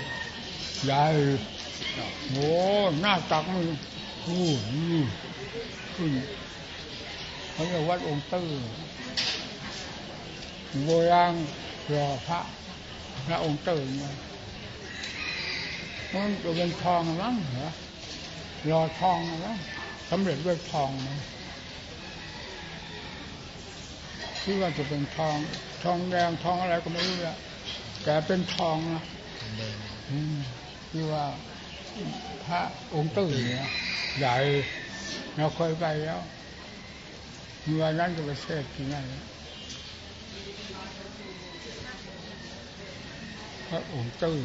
ใหญ่โอ้หน้าตักมันอู้ขึ้นเขาเรียกวัดองค์ตื้อ โบราณรอพระ พระองค์ตื่นมามันจะเป็นทองมั้งเหรอรอทองมั้งสำเร็จด้วยทองมั้งที่ว่าจะเป็นทอง ทองแดงทองอะไรก็ไม่รู้ละแต่เป็นทองนะที่ว่าพระองค์ตื่นเนี่ยใหญ่เราเคยไปแล้วเมื่อนั้นจะไปเทศที่นั่น ระองค์ตื่น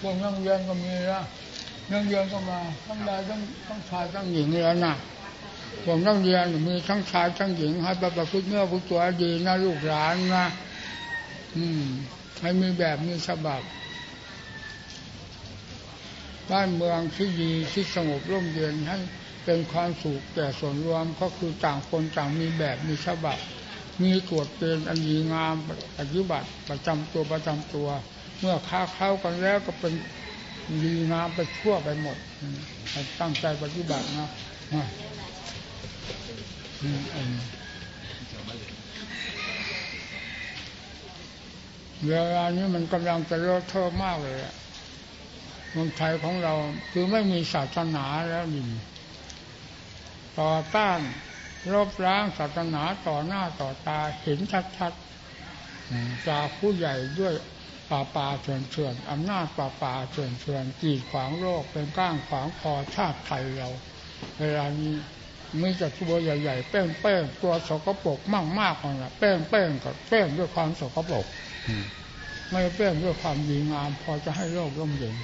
พวกนักเรียนก็มีล้วนักเรียนก็มาทั้งชายทั้งทั้งชายทั้งหญิงเลยนะผมนักเรียนมีทั้งชายทั้งหญิงให้ประพฤติเนื้อพฤติตัวดีนะลูกหลานนะอืมให้มีแบบมีฉบับบ้านเมืองที่ดีที่สงบร่มเย็นให้ เป็นความสุขแก่ส่วนรวมก็คือต่างคนต่างมีแบบมีฉบับ มีกฎเกณฑ์อันดีงามปฏิบัติประจำตัวประจำตัว เมื่อค้าเข้ากันแล้วก็เป็นดีงามไปทั่วไปหมดตั้งใจปฏิบัตินะเวลานี้มันกำลังจะเลอะเทอะมากเลยอะเมืองไทยของเราคือไม่มีศาสนาแล้วนี่ ต่อต้านรบล้างศาสนาต่อหน้าต่อตาเห็นชัดๆจากผู้ใหญ่ด้วยป่าป่าเถื่อนเถื่อนอำนาจป่าป่าเถื่อนเถื่อนกีดขวางโลกเป็นก้างขวางคอชาติไทยเรา เวลานี้มีแต่ตัวใหญ่ๆแป้งแป้งตัวสกปรกมากมากนั่นแหละแป้งแป้งกับแป้งด้วยความสกปรกไม่แป้งด้วยความดีงาม พอจะให้โลกร่มเย็น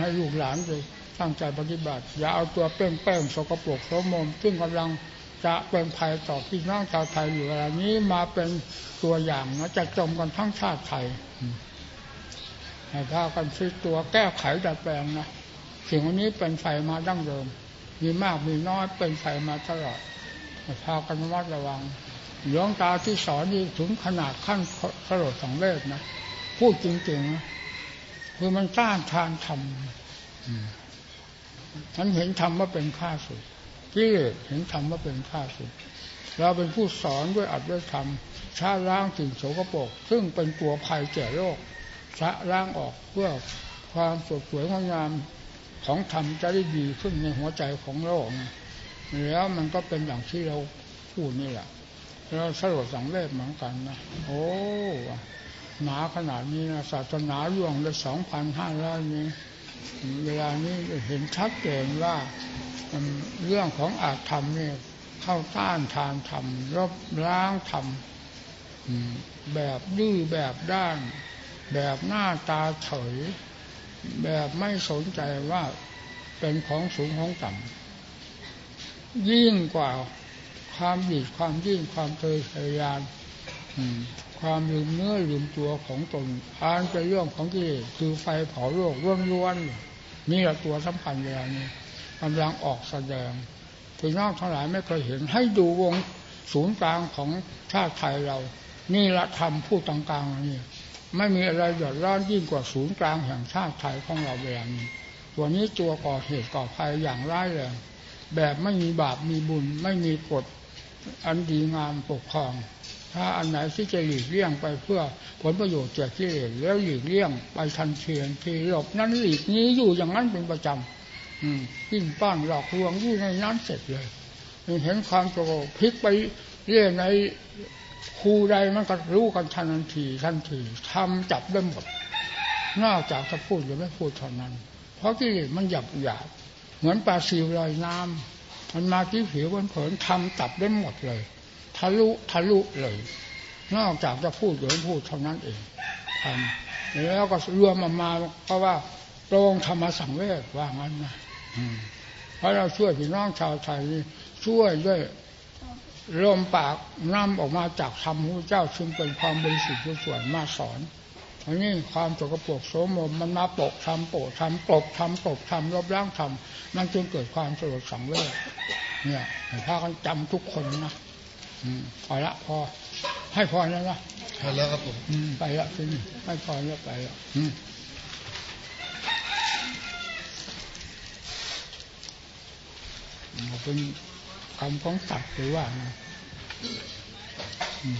ให้ลูกหลานเลย ตั้งใจปฏิบัติ อย่าเอาตัวเป้งแป้งสกปรกโสมม ซึ่งกำลังจะเป็นภัยต่อพี่น้องชาวไทยอยู่เวลานี้มาเป็นตัวอย่างนะจะจมกันทั้งชาติไทยให้พากันฟิตัวแก้ไขดัดแปลงนะสิ่งนี้เป็นไฟมาดั้งเดิม มีมากมีน้อยเป็นไฟมาตลอดพากันวัดระวังหลวงตาที่สอนนี่ถึงขนาดขั้นสลดสองเลขนะพูดจริงๆนะคือมันต้านทานทำ มันเห็นธรรมว่าเป็นข้าศึกกิเลสเห็นธรรมว่าเป็นข้าศึกเราเป็นผู้สอนด้วยอัดด้วยธรรมชาล้างสิ่งโสกโปก ซึ่งเป็นตัวภัยแก่โลกชะล้างออกเพื่อความสดสวยงดงามของธรรมจะได้ดีขึ้นในหัวใจของโลกแล้วมันก็เป็นอย่างที่เราพูดนี่แหละเราสรุปสังเวชเหมือนกันนะโอ้หนาขนาดนี้นะศาสนาล่วงเลยสองพันห้าร้อยนี้ เวลานี้เห็นชัดเจนว่าเรื่องของอาธรรมเนี่ยเข้าต้านทานธรรมรบล้างธรรมแบบดื้อแบบด้าน แบบหน้าตาเฉย แบบไม่สนใจว่าเป็นของสูงของต่ำยิ่งกว่าความดีความยิ่งความเคยพยายาม ความลืมเนื้อลืมตัวของตนอ่านไปเรื่องของที่คือไฟเผาโลกล้วนๆนี่แหละตัวสำคัญเลยนี้กำลังออกแสดงพี่น้องทั้งหลายไม่เคยเห็น ให้ดูวงศูนย์กลางของชาติไทยเรา นี่ละธรรมผู้ต่างๆนี่ไม่มีอะไรหยดร้อนยิ่งกว่าศูนย์กลางแห่งชาติไทยของเราเวลานี้ตัวนี้ตัวก่อเหตุก่อภัยอย่างร้ายแรงแบบไม่มีบาปมีบุญ ไม่มีกฎอันดีงามปกครอง ถ้าอันไหนที่จะหลีกเลี่ยงไปเพื่อผลประโยชน์จากกิเลสแล้วหลีกเลี่ยงไปทันเทียนทีหลบนั้นหลีกนี้อยู่อย่างนั้นเป็นประจำอืมปิ้นป้านหลอกลวงอยู่ในนั้นเสร็จเลยเห็นความโกพลิกไปเรื่อยในครูใดมันก็รู้กันทันทีทันทีทำจับได้หมดนอกจากจะพูดหรือไม่พูดเท่านั้น เพราะกิเลสมันหยาบหยาบเหมือนปลาซิวลอยน้ำมันมาที่ผิวมันเผินทำจับได้หมดเลย ทะลุทะลุเลย นอกจากจะพูดหรือพูดเท่านั้นเองทำแล้วก็รวมมามาเพราะว่าตรงธรรมสังเวชว่างั้นนะเพราะเราช่วยพี่น้องชาวไทยช่วยด้วยลมปากน้ำออกมาจากธรรมพระเจ้าซึ่งเป็นความบริสุทธิ์ส่วนมาสอนอันนี้ความสกปรกโสมมมันมาปกทำโปะทำปกทำปกทำรบล้างทำมันจึงเกิดความสลดสังเวชเนี่ยพากันจำทุกคนนะ พอละพอ ให้พอแล้วนะพอแล้วครับผมอืมไปละทีนี้ให้พอแล้วไปละอืมเป็นคำของสัตว์หรือว่าไงอืม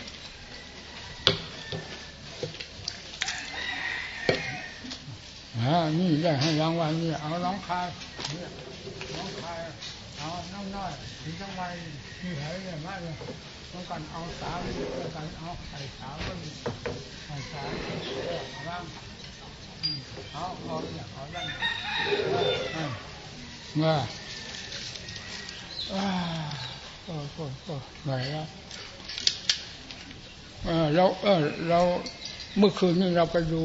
อ่านี่ได้ให้รางวัลนี่เอาน้องคายเนี่ยน้องคายเอาน้องน้อยถึงจังไวมีใครเนี่ยมากเลย ต้องการเอาสามต้องการเอาใส่สามก็มีใส่สามเอาบ้างอืมเอาเอาเนี่ยเอาได้เออเมื่ออ่าโอ้โหโอ้เหนื่อยแล้วเออเราเออเราเมื่อคืนนี้เราไปดู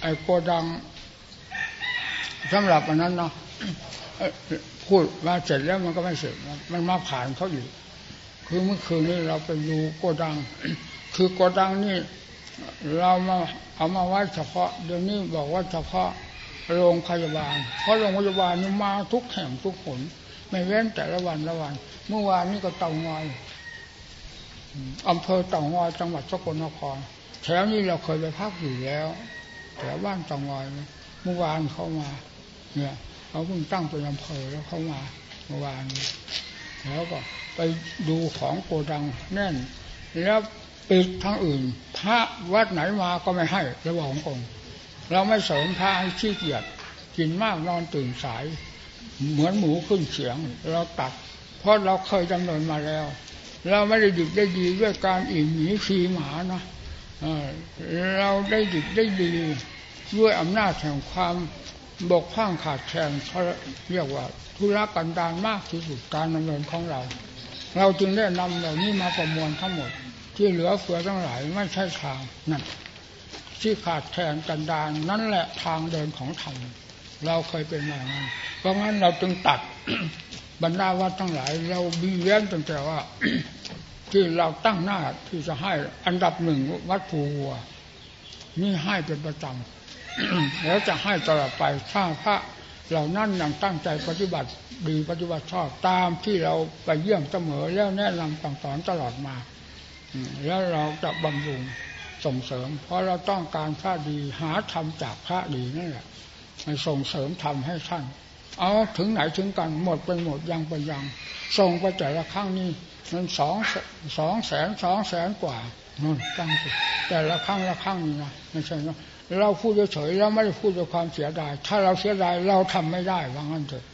ไอ้โกดังสำหรับอันนั้นเนาะพูดว่าเสร็จแล้วมันก็ไม่เสร็จมันมาผ่านเขาอยู่ คือเมื่อคืนนี้เราไปดูโกดัง คือโกดังนี่เรามาเอามาไว้เฉพาะ เดี๋ยวนี้บอกว่าเฉพาะโรงพยาบาล เพราะโรงพยาบาลนี่มาทุกแห่งทุกผลไม่เว้นแต่ละวันละวัน เมื่อวานนี้ก็เตางอยอำเภอเตางอยจังหวัดสกลนครแถวนี้เราเคยไปพักอยู่แล้วแถวบ้านเตางอยเมื่อวานเขามา เนี่ยเขาเพิ่งตั้งเป็นอำเภอแล้วเขามาเมื่อวานนี้ แล้วก็ไปดูของโกดังแน่น แล้วปิดทั้งอื่น พระวัดไหนมาก็ไม่ให้ระบอกองค์เราไม่เสริมพระให้ขี้เกียจกินมากนอนตื่นสาย เหมือนหมูขึ้นเสียง เราตัด เพราะเราเคยดำเนินมาแล้ว เราไม่ได้ดึกได้ดีด้วยการอิ่มหมีชีหมานะเราได้ดึกได้ดีด้วยอำนาจแห่งความ บกพร่องขาดแคลนเขาเรียกว่าธุรกันดารมากที่สุดการดำเนินของเรา เราจึงได้นำเหล่านี้มาประมวลทั้งหมด ที่เหลือเฟือทั้งหลายไม่ใช่ทางนั่นที่ขาดแคลนกันดารนั่นแหละทางเดินของธรรมเราเคยเป็นมาอย่างนั้นเพราะงั้นเราจึงตัดบรรดาวัดทั้งหลาย เราบีเลี้ยงตั้งแต่ว่า ที่เราตั้งหน้าที่จะให้อันดับหนึ่งวัดภูวัวนี่ให้เป็นประจำ แล้วจะให้ตลอดไปถ้าพระเหล่านั้นยังตั้งใจปฏิบัติดีปฏิบัติชอบตามที่เราไปเยี่ยมเสมอแล้วแนะนำสั่งสอนตลอดมาแล้วเราจะบำรุงส่งเสริม เพราะเราต้องการพระดีหาธรรมจากพระดีนั่นแหละให้ส่งเสริมธรรมให้ท่านเอาถึงไหนถึงกันหมดเป็นหมดยังไปยังส่งไปแต่ละครั้งนี้มันสองสองแสนสองแสนกว่านู่นตั้งแต่ละครั้งละครั้งนี่นะไม่ใช่นะ เราพูดเฉยๆเราไม่ได้พูดด้วยความเสียดาย ถ้าเราเสียดายเราทำไม่ได้ว่างั้นเถอะ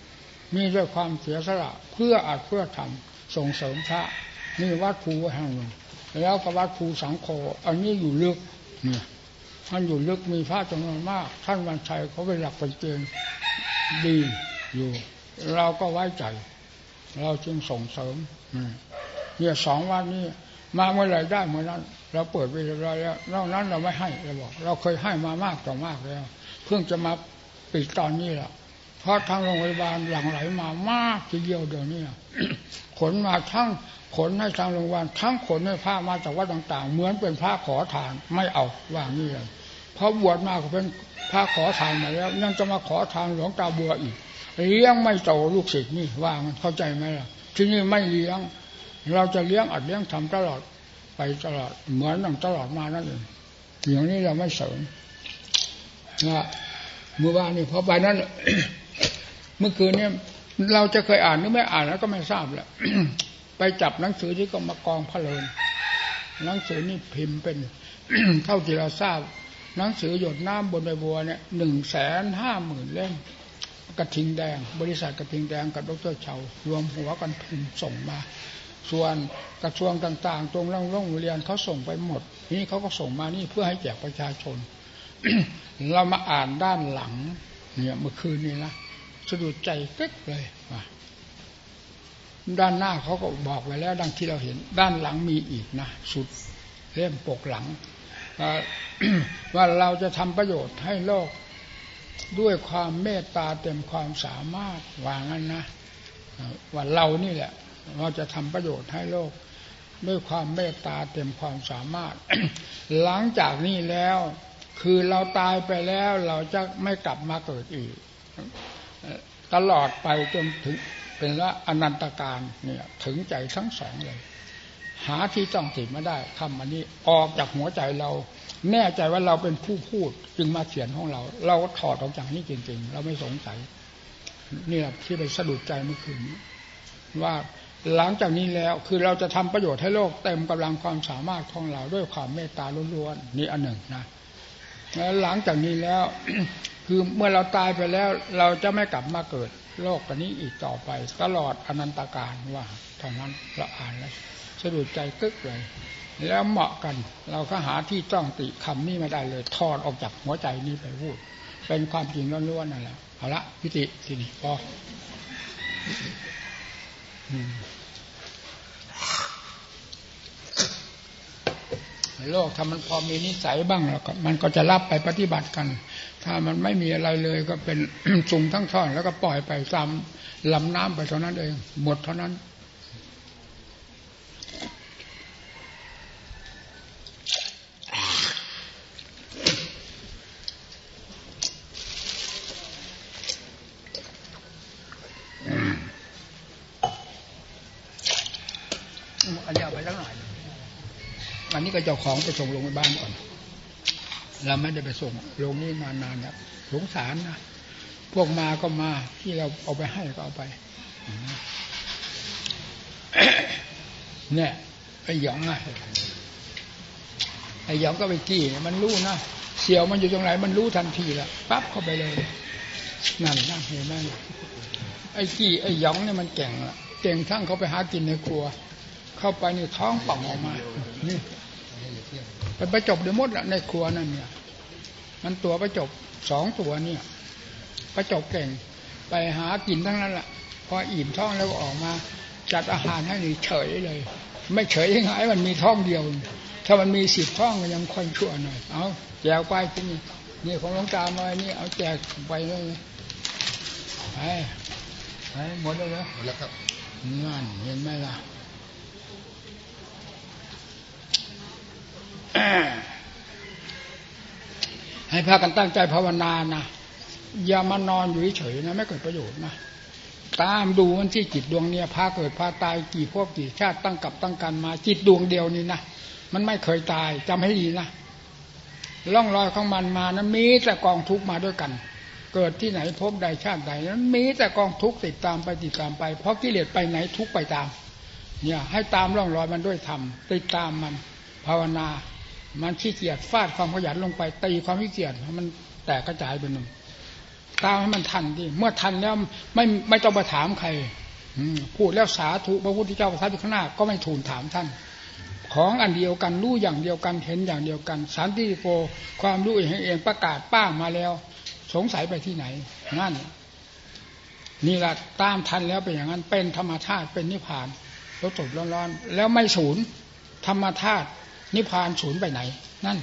มีด้วยความเสียสละเพื่ออัดเพื่อทำส่งเสริมพระนี่วัดภูแห่งหนึ่งแล้วก็วัดภูสังโฆอันนี้อยู่ลึกเนี่ยท่านอยู่ลึกมีพระจำนวนมาก ท่านวันชัยเขาเป็นหลักเป็นเกณฑ์ดีอยู่ เราก็ไว้ใจ เราจึงส่งเสริมอืมเนี่ยสองวันนี้ มาเมื่อไหรได้เมื่อนั้น เราเปิดไปเรียบร้อยแล้วนอกนั้นเราไม่ให้เราบอก เราเคยให้มามากต่อมากแล้วเพิ่งจะมาปิดตอนนี้แหละเพราะทางโรงพยาบาลหลั่งไหลมามากทีเดียวเดี๋ยวนี้ขนมาทั้งขนให้ทางโรงพยาบาลทั้งขนให้พระมาจากวัดต่าง ๆ เหมือนเป็นพระขอทานไม่เอาว่างี้เลยพราะบวชมาก็เป็นพระขอทานมาแล้วยังจะมาขอทานหลวงตาบัวอีกเลี้ยงไม่โตลูกศิษย์นี่ว่ามันเข้าใจไหมล่ะที่นี่ไม่เลี้ยง เราจะเลี้ยงอัดเลี้ยงทำตลอดไปตลอดเหมือนนั่งตลอดมานั่นเองอย่างนี้เราไม่เสริมนะเมื่อวานนี่พอไปนั้นเมื่อคืนเนี่ยเราจะเคยอ่านหรือไม่อ่านแล้วก็ไม่ทราบแหละไปจับหนังสือที่ก็มากองพะเลินหนังสือนี่พิมพ์เป็นเท่าที่เราทราบ หนังสือหยดน้ำบนใบบัวเนี่ยหนึ่งแสนห้าหมื่นเล่มกระทิงแดง บริษัทกระทิงแดงกับดรเชารวมหัวกันพิมพ์ส่งมา ส่วนกระทรวงต่างๆ ตรงร่องร่องเรียนเขาส่งไปหมด นี่เขาก็ส่งมานี่เพื่อให้แจกประชาชน เรามาอ่านด้านหลัง เนี่ยเมื่อคืนนี้นะสะดุดใจเก๊กเลยด้านหน้าเขาก็บอกไว้แล้ว ดังที่เราเห็น ด้านหลังมีอีกนะสุดเล่มปกหลังว่าเราจะทำประโยชน์ให้โลกด้วยความเมตตาเต็มความสามารถวางั้นนะว่าเรานี่แหละ เราจะทำประโยชน์ให้โลก ด้วยความเมตตาเต็มความสามารถ หลังจากนี้แล้ว คือเราตายไปแล้วเราจะไม่กลับมาเกิดอีก ตลอดไปจนถึงเป็นว่าอนันตการเนี่ยถึงใจทั้งสองเลย หาที่ต้องติดไม่ได้คำอันนี้ออกจากหัวใจเรา แน่ใจว่าเราเป็นผู้พูดจึงมาเขียนของเรา เราก็ถอดออกจากนี้จริง ๆ เราไม่สงสัยนี่แหละที่ไปสะดุดใจเมื่อคืนว่า หลังจากนี้แล้วคือเราจะทำประโยชน์ให้โลกเต็มกำลังความสามารถของเราด้วยความเมตตาล้วนๆนี่อันหนึ่งนะแล้วหลังจากนี้แล้วคือเมื่อเราตายไปแล้วเราจะไม่กลับมาเกิดโลกกันนี้อีกต่อไป ตลอดอนันตการว่าเท่านั้นเราอ่านแล้วสะดุดใจกึกเลย แล้วเหมาะกัน เราก็หาที่จ้องติคำนี้ไม่ได้เลยทอดออกจากหัวใจนี้ไปพูด เป็นความจริงล้วนๆนั่นแหละเอาละพิติทีนี้พอ โลกถ้ามันพอมีนิสัยบ้างแล้วก็มันก็จะรับไปปฏิบัติกัน ถ้ามันไม่มีอะไรเลยก็เป็นสุ่มทั้งท่อนแล้วก็ปล่อยไปซ้ำลำน้ำไปเท่านั้นเอง หมดเท่านั้นนี้เอาไปสักหน่อย อั นี้ก็เจ้าของไปส่งลงไปบ้านก่อน เราไม่ได้ไปส่งลงนี่มานานแล้วสงสารนะพวกมาก็มาที่เราเอาไปให้ก็เอาไปเนี่ยไอ้หยองอะไอ้หยองก็ไปกี้มันรู้นะเสียวมันอยู่ตรงไหนมันรู้ทันทีละปั๊บเข้าไปเลยนั่นนั่นเห็นไหมไอ้กี้ไอ้หยองเนี่ยมันเก่งละเก่งทั้งเขาไปหากินในครัว เข้าไปนี่ท้องป่องออกมานี่ ไปประจบเดี๋ยวมดในครัวนั่นเนี่ย มันตัวประจบสองตัวเนี่ยประจบเก่ง ไปหากินทั้งนั้นแหละพออิ่มท้องแล้วก็ออกมา จัดอาหารให้นี่เฉยเลย ไม่เฉยยังไงมันมีท้องเดียว ถ้ามันมีสิบท้องก็ยังค่อยชั่วหน่อยเอาแจกไปที่นี่นี่ของหลวงตามานี่เอาแจกไปเลยไปไปหมดเลยเหรอหมดแล้วครับนั่นเห็นไหมล่ะ ให้พากันตั้งใจภาวนานะอย่ามานอนอยู่เฉยนะ ไม่เกิดประโยชน์นะตามดูมันที่จิตดวงเนี้ยพาเกิดพาตายกี่พวกกี่ชาติตั้งกับตั้งกันมา จิตดวงเดียวนี่นะมันไม่เคยตายจำให้ดีนะล่องรอยของมันมานั้นมีแต่กองทุกมาด้วยกัน เกิดที่ไหนพบใดชาติใดนั้นมีแต่กองทุกติดตามไปติดตามไป เพราะกิเลสไปไหนทุกไปตาม เนี่ย ให้ตามล่องรอยมันด้วยธรรมติดตามมัน ภาวนา มันขี้เกียจฟาดความขยันลงไปตีความขี้เกียจมันแตกกระจายไปหนึ่งตามให้มันทันดิเมื่อทันแล้วไม่ไม่ต้องไปถามใครพูดแล้วสาธุพระพุทธเจ้าประทับอยู่ข้างหน้าก็ไม่ทูลถามท่าน ของอันเดียวกันรู้อย่างเดียวกันเห็นอย่างเดียวกัน สันติโกความรู้เองเองประกาศป้ามาแล้ว สงสัยไปที่ไหนนั่นนี่แหละตามทันแล้วเป็นอย่างนั้นเป็นธรรมชาติเป็นนิพพานรถจบร้อนๆแล้วไม่สูญธรรมธาตุ นิพพานศูนย์ไปไหน นั่น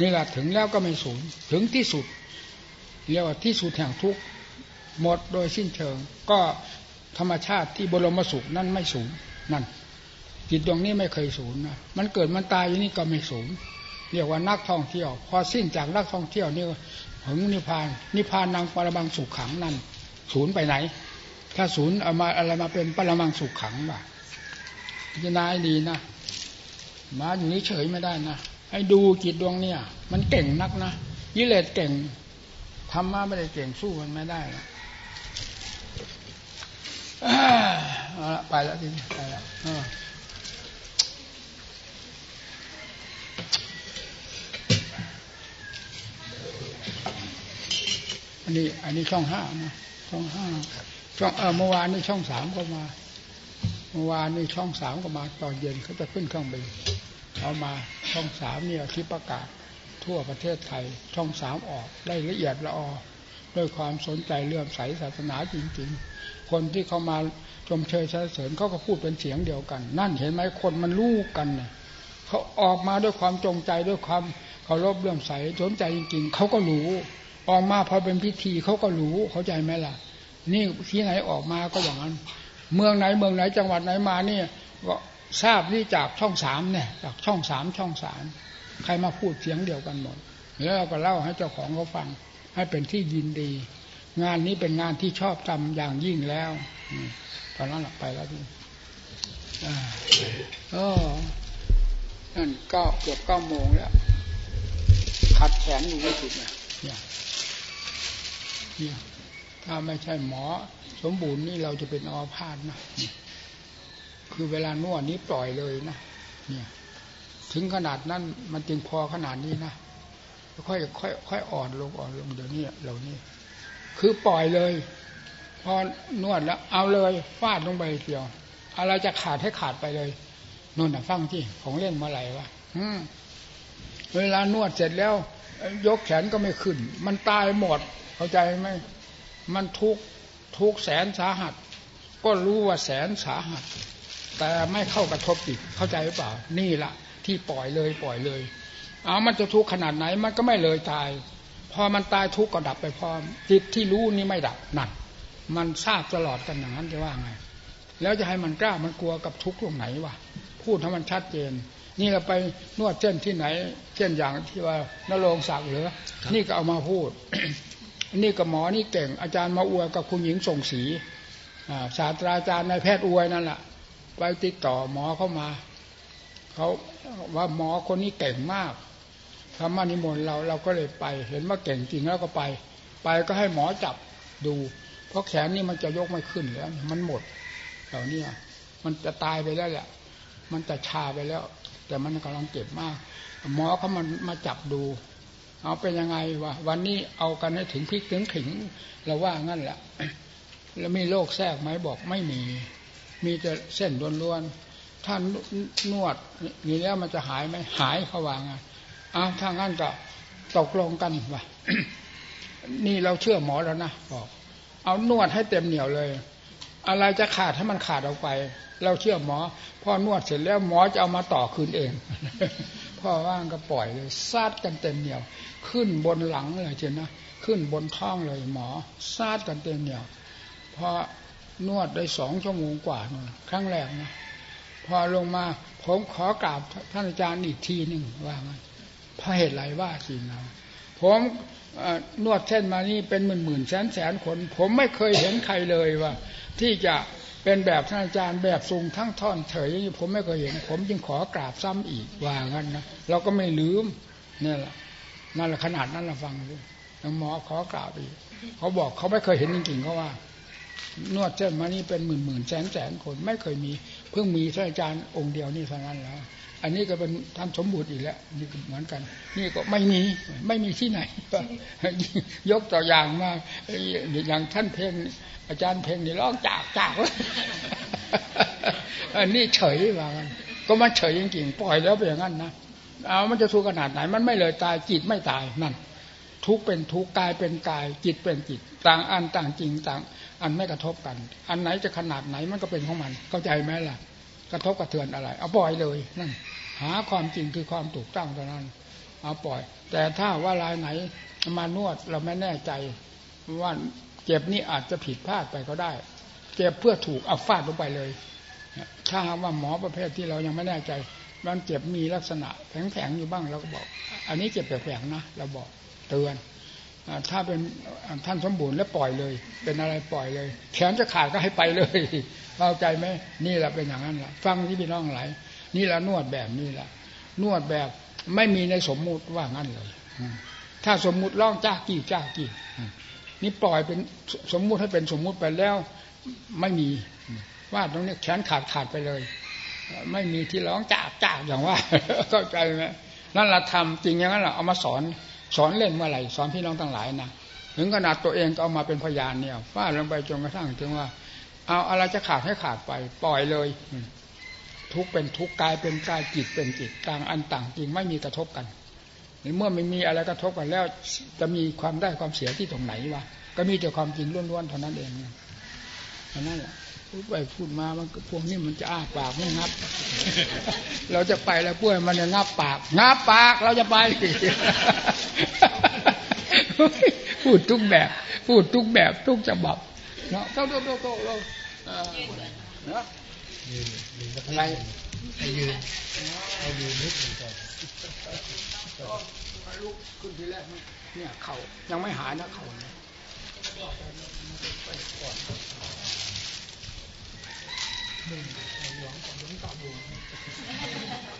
นี่แหละถึงแล้วก็ไม่ศูนย์ถึงที่สุดเรียกว่าที่สุดแห่งทุกหมดโดยสิ้นเชิง ก็ธรรมชาติที่บรมสุขนั่นไม่สูญนั่น จิตดวงนี้ไม่เคยสูญนะมันเกิดมันตายอยู่นี่ก็ไม่สูญเรียกว่านักท่องเที่ยว พอสิ้นจากนักท่องเที่ยวนี่ถึงนิพพาน นิพพานนางปรมังสุขขังนั่นศูนย์ไปไหน ถ้าศูนย์เอามาอะไรมาเป็นปรมังสุขขังบ่ะพิจารณาดีนะ มาอยู่นี้เฉยไม่ได้นะให้ดูจิตดวงเนี่ย มันเก่งนักนะยิเลสเก่งธรรมะไม่ได้เก่งสู้มันไม่ได้ละเอาละไปแล้วทีนี้ไปแล้วอันนี้ อันนี้ช่องห้านะช่องห้าช่องเออเมื่อวานนี่ช่องสามก็มา เมื่อวานนี่ช่องสามก็มาตอนเย็นเขาจะขึ้นเครื่องบินเอามาช่องสามเนี่ยที่ประกาศทั่วประเทศไทยช่องสามออกได้ละเอียดละออด้วยความสนใจเลื่อมใสศาสนาจริง ๆ คนที่เขามาชมเชยสรรเสริญเขาก็พูดเป็นเสียงเดียวกัน นั่นเห็นไหมคนมันรู้กันเนี่ยเขาออกมาด้วยความจงใจด้วยความเคารพเลื่อมใสสนใจจริง ๆเขาก็รู้ ออกมาพอเป็นพิธีเขาก็รู้เข้าใจไหมล่ะ นี่ที่ไหนออกมาก็อย่างนั้น เมืองไหนเมืองไหนจังหวัดไหนมาเนี่ยก็ทราบนี่จากช่องสามเนี่ยจากช่องสามช่องสามใครมาพูดเสียงเดียวกันหมด แล้วเราก็เล่าให้เจ้าของเขาฟัง ให้เป็นที่ยินดี งานนี้เป็นงานที่ชอบทำอย่างยิ่งแล้วตอนนั้นหลับไปแล้วที่อ๋อนั่นก็เกือบเก้าโมงแล้วขัดแขนอยู่ไม่ถูกเนี่ยเนี่ย ถ้าไม่ใช่หมอ สมบูรณ์นี่เราจะเป็นอพาธนะ คือเวลานวดนี้ปล่อยเลยนะ เนี่ย ถึงขนาดนั้นมันจึงพอขนาดนี้นะค่อยค่อยค่อยอ่อนลงอ่อนลงเดี๋ยวนี้เหล่านี้ คือปล่อยเลย พอนวดแล้ว เอาเลยฟาดลงไปเดียว อะไรจะขาดให้ขาดไปเลยนู่นะฟังที่ของเล่นมาไหลวะเวลานวดเสร็จแล้ว ยกแขนก็ไม่ขึ้น มันตายหมด เข้าใจไหม มันทุกทุกแสนสาหัส ก็รู้ว่าแสนสาหัส แต่ไม่เข้ากระทบจิตเข้าใจหรือเปล่า นี่ละที่ปล่อยเลยปล่อยเลย เอามันจะทุกข์ขนาดไหนมันก็ไม่เลยตาย พอมันตายทุกข์ก็ดับไปพร้อมจิตที่รู้นี่ไม่ดับนั่นมันทราบตลอดกันอย่างนั้นจะว่าไง แล้วจะให้มันกล้ามันกลัวกับทุกข์ตรงไหนวะพูดให้มันชัดเจน นี่เราไปนวดเช่นที่ไหนเช่นอย่างที่ว่านโรงศักดิ์หรือ นี่ก็เอามาพูด นี่กับหมอนี่เก่งอาจารย์มาอวยกับคุณหญิงส่งสีศาสตราจารย์นายแพทย์อวยนั่นแหละไปติดต่อหมอเข้ามาเขาว่าหมอคนนี้เก่งมากทำมานิมนต์เราเราก็เลยไป เห็นว่าเก่งจริงแล้วก็ไป ไปก็ให้หมอจับดู เพราะแขนนี่มันจะยกไม่ขึ้นแล้ว มันหมดเหล่านี้มันจะตายไปแล้วแหละมันจะชาไปแล้ว แต่มันกำลังเจ็บมาก หมอเขามันมาจับดู เอาเป็นยังไงวะวันนี้เอากันให้ถึงพลิกถึงถึงเราว่างั้นแหละแล้วมีโรคแทรกไหมบอกไม่มี มีแต่เส้นล้วนๆถ้านนวดนี่แล้วมันจะหายไหมหายเขาวางอะอ้าวถ้างั้นก็ตกลงกันว่านี่เราเชื่อหมอแล้วนะบอก เอานวดให้เต็มเหนียวเลย อะไรจะขาดให้มันขาดออกไป เราเชื่อหมอ พอนวดเสร็จแล้วหมอจะเอามาต่อคืนเอง พ่อว่างก็ปล่อยเลยซาดกันเต็มเหนียว ขึ้นบนหลังเลยเจนะขึ้นบนท้องเลยหมอซาดกันเต็มเหนียวพอนวดได้สองชั่วโมงกว่านึงครั้งแรกนะพอลงมาผมขอกราบท่านอาจารย์อีกทีหนึ่งว่าไงเพราะเหตุไรว่าจริงนะผมนวดเช่นมานี่เป็นหมื่นหมื่นแสนแสนคน ผมไม่เคยเห็นใครเลยว่า ที่จะ เป็นแบบท่านอาจารย์แบบทรงทั้งท่อนเฉยผมไม่เคยเห็น ผมจึงขอกราบซ้ำอีกว่างั้นนะเราก็ไม่ลืมนี่แหละนั่นแหละขนาดนั้นเราฟังดูหมอขอกราบอีกเขาบอกเขาไม่เคยเห็นจริงๆเขาว่า นวดเจ้นมานี่เป็นหมื่นหมื่นแสนแสนคนไม่เคยมี เพิ่งมีท่านอาจารย์องค์เดียวนี่เท่านั้นแล้ว อันนี้ก็เป็นท่านสมบูรณ์อีกแล้วนี่เหมือนกัน นี่ก็ไม่มีไม่มีที่ไหน ยกตัวอย่างมาอย่างท่านเพลงอาจารย์เพลงนี่ร้องจากจากเลยอันนี้เฉยว่ากันก็มันเฉยจริงๆปล่อยแล้วเป็นอย่างนั้นนะเอามันจะทุกข์ขนาดไหน มันไม่เลยตายจิตไม่ตายนั่นทุกเป็นทุกกายเป็นกาย จิตเป็นจิต ต่างอันต่างจริงต่างอันไม่กระทบกัน อันไหนจะขนาดไหนมันก็เป็นของมัน เข้าใจไหมล่ะ กระทบกระเทือนอะไร เอาปล่อยเลยนั่น หาความจริงคือความถูกต้องเท่านั้น เอาปล่อย แต่ถ้าว่ารายไหนมานวดเราไม่แน่ใจว่าเจ็บนี่อาจจะผิดพลาดไปก็ได้ เจ็บเพื่อถูกเอาฟาดลงไปเลยถ้าว่าหมอประเภทที่เรายังไม่แน่ใจมันเจ็บมีลักษณะแข็งๆอยู่บ้างเราก็บอก อันนี้เจ็บแปลกๆนะเราบอกเตือนถ้าเป็นท่านสมบูรณ์แล้วปล่อยเลย เป็นอะไรปล่อยเลยแขนจะขาดก็ให้ไปเลยเข้าใจไหมนี่แหละเป็นอย่างนั้นแหละฟังที่พี่น้องหลาย นี่แหละนวดแบบนี้แหละนวดแบบไม่มีในสมมุติว่างั้นเลยถ้าสมมุติร้องจ้ากี่จ้ากี่นี่ปล่อยเป็นสมมุติให้เป็นสมมุติไปแล้ว ไม่มีว่าตรงนี้แขนขาดขาดไปเลย ไม่มีที่ร้องจ้ากจาอย่างว่าเข้าใจไหมนั่นเราทำจริงอย่างนั้นเราเอามาสอนสอนเล่นเมื่อไหร่สอนพี่น้องทั้งหลายนะถึงขนาดตัวเองก็เอามาเป็นพยานเนี่ยฟาดลงไปจนกระทั่งถึงว่า เอาอะไรจะขาดให้ขาดไป ปล่อยเลย ทุกเป็นทุกกายเป็นกายจิตเป็นจิตต่างอันต่างจริงไม่มีกระทบกันเมื่อไม่มีอะไรกระทบกันแล้ว จะมีความได้ความเสียที่ตรงไหนวะก็มีแต่ความจริงล้วนๆเท่านั้นเองเท่านั้นแหละพูดไปพูดมามันพวกนี้มันจะอ้าปากไม่งับ เราจะไปแล้วพวกมันจะงับปากงับปากเราจะไปพูดทุกแบบ พูดทุกแบบทุกฉบับเนาะโตโตโตโตเราะ ไรให้ยืนให้ยืนนิดหนึ่งก่อนลูกขึ้นทีแรกเนี่ยเขายังไม่หายนะเขาเนี่ยหนึ่งหลวงกับหลวงตาบุญ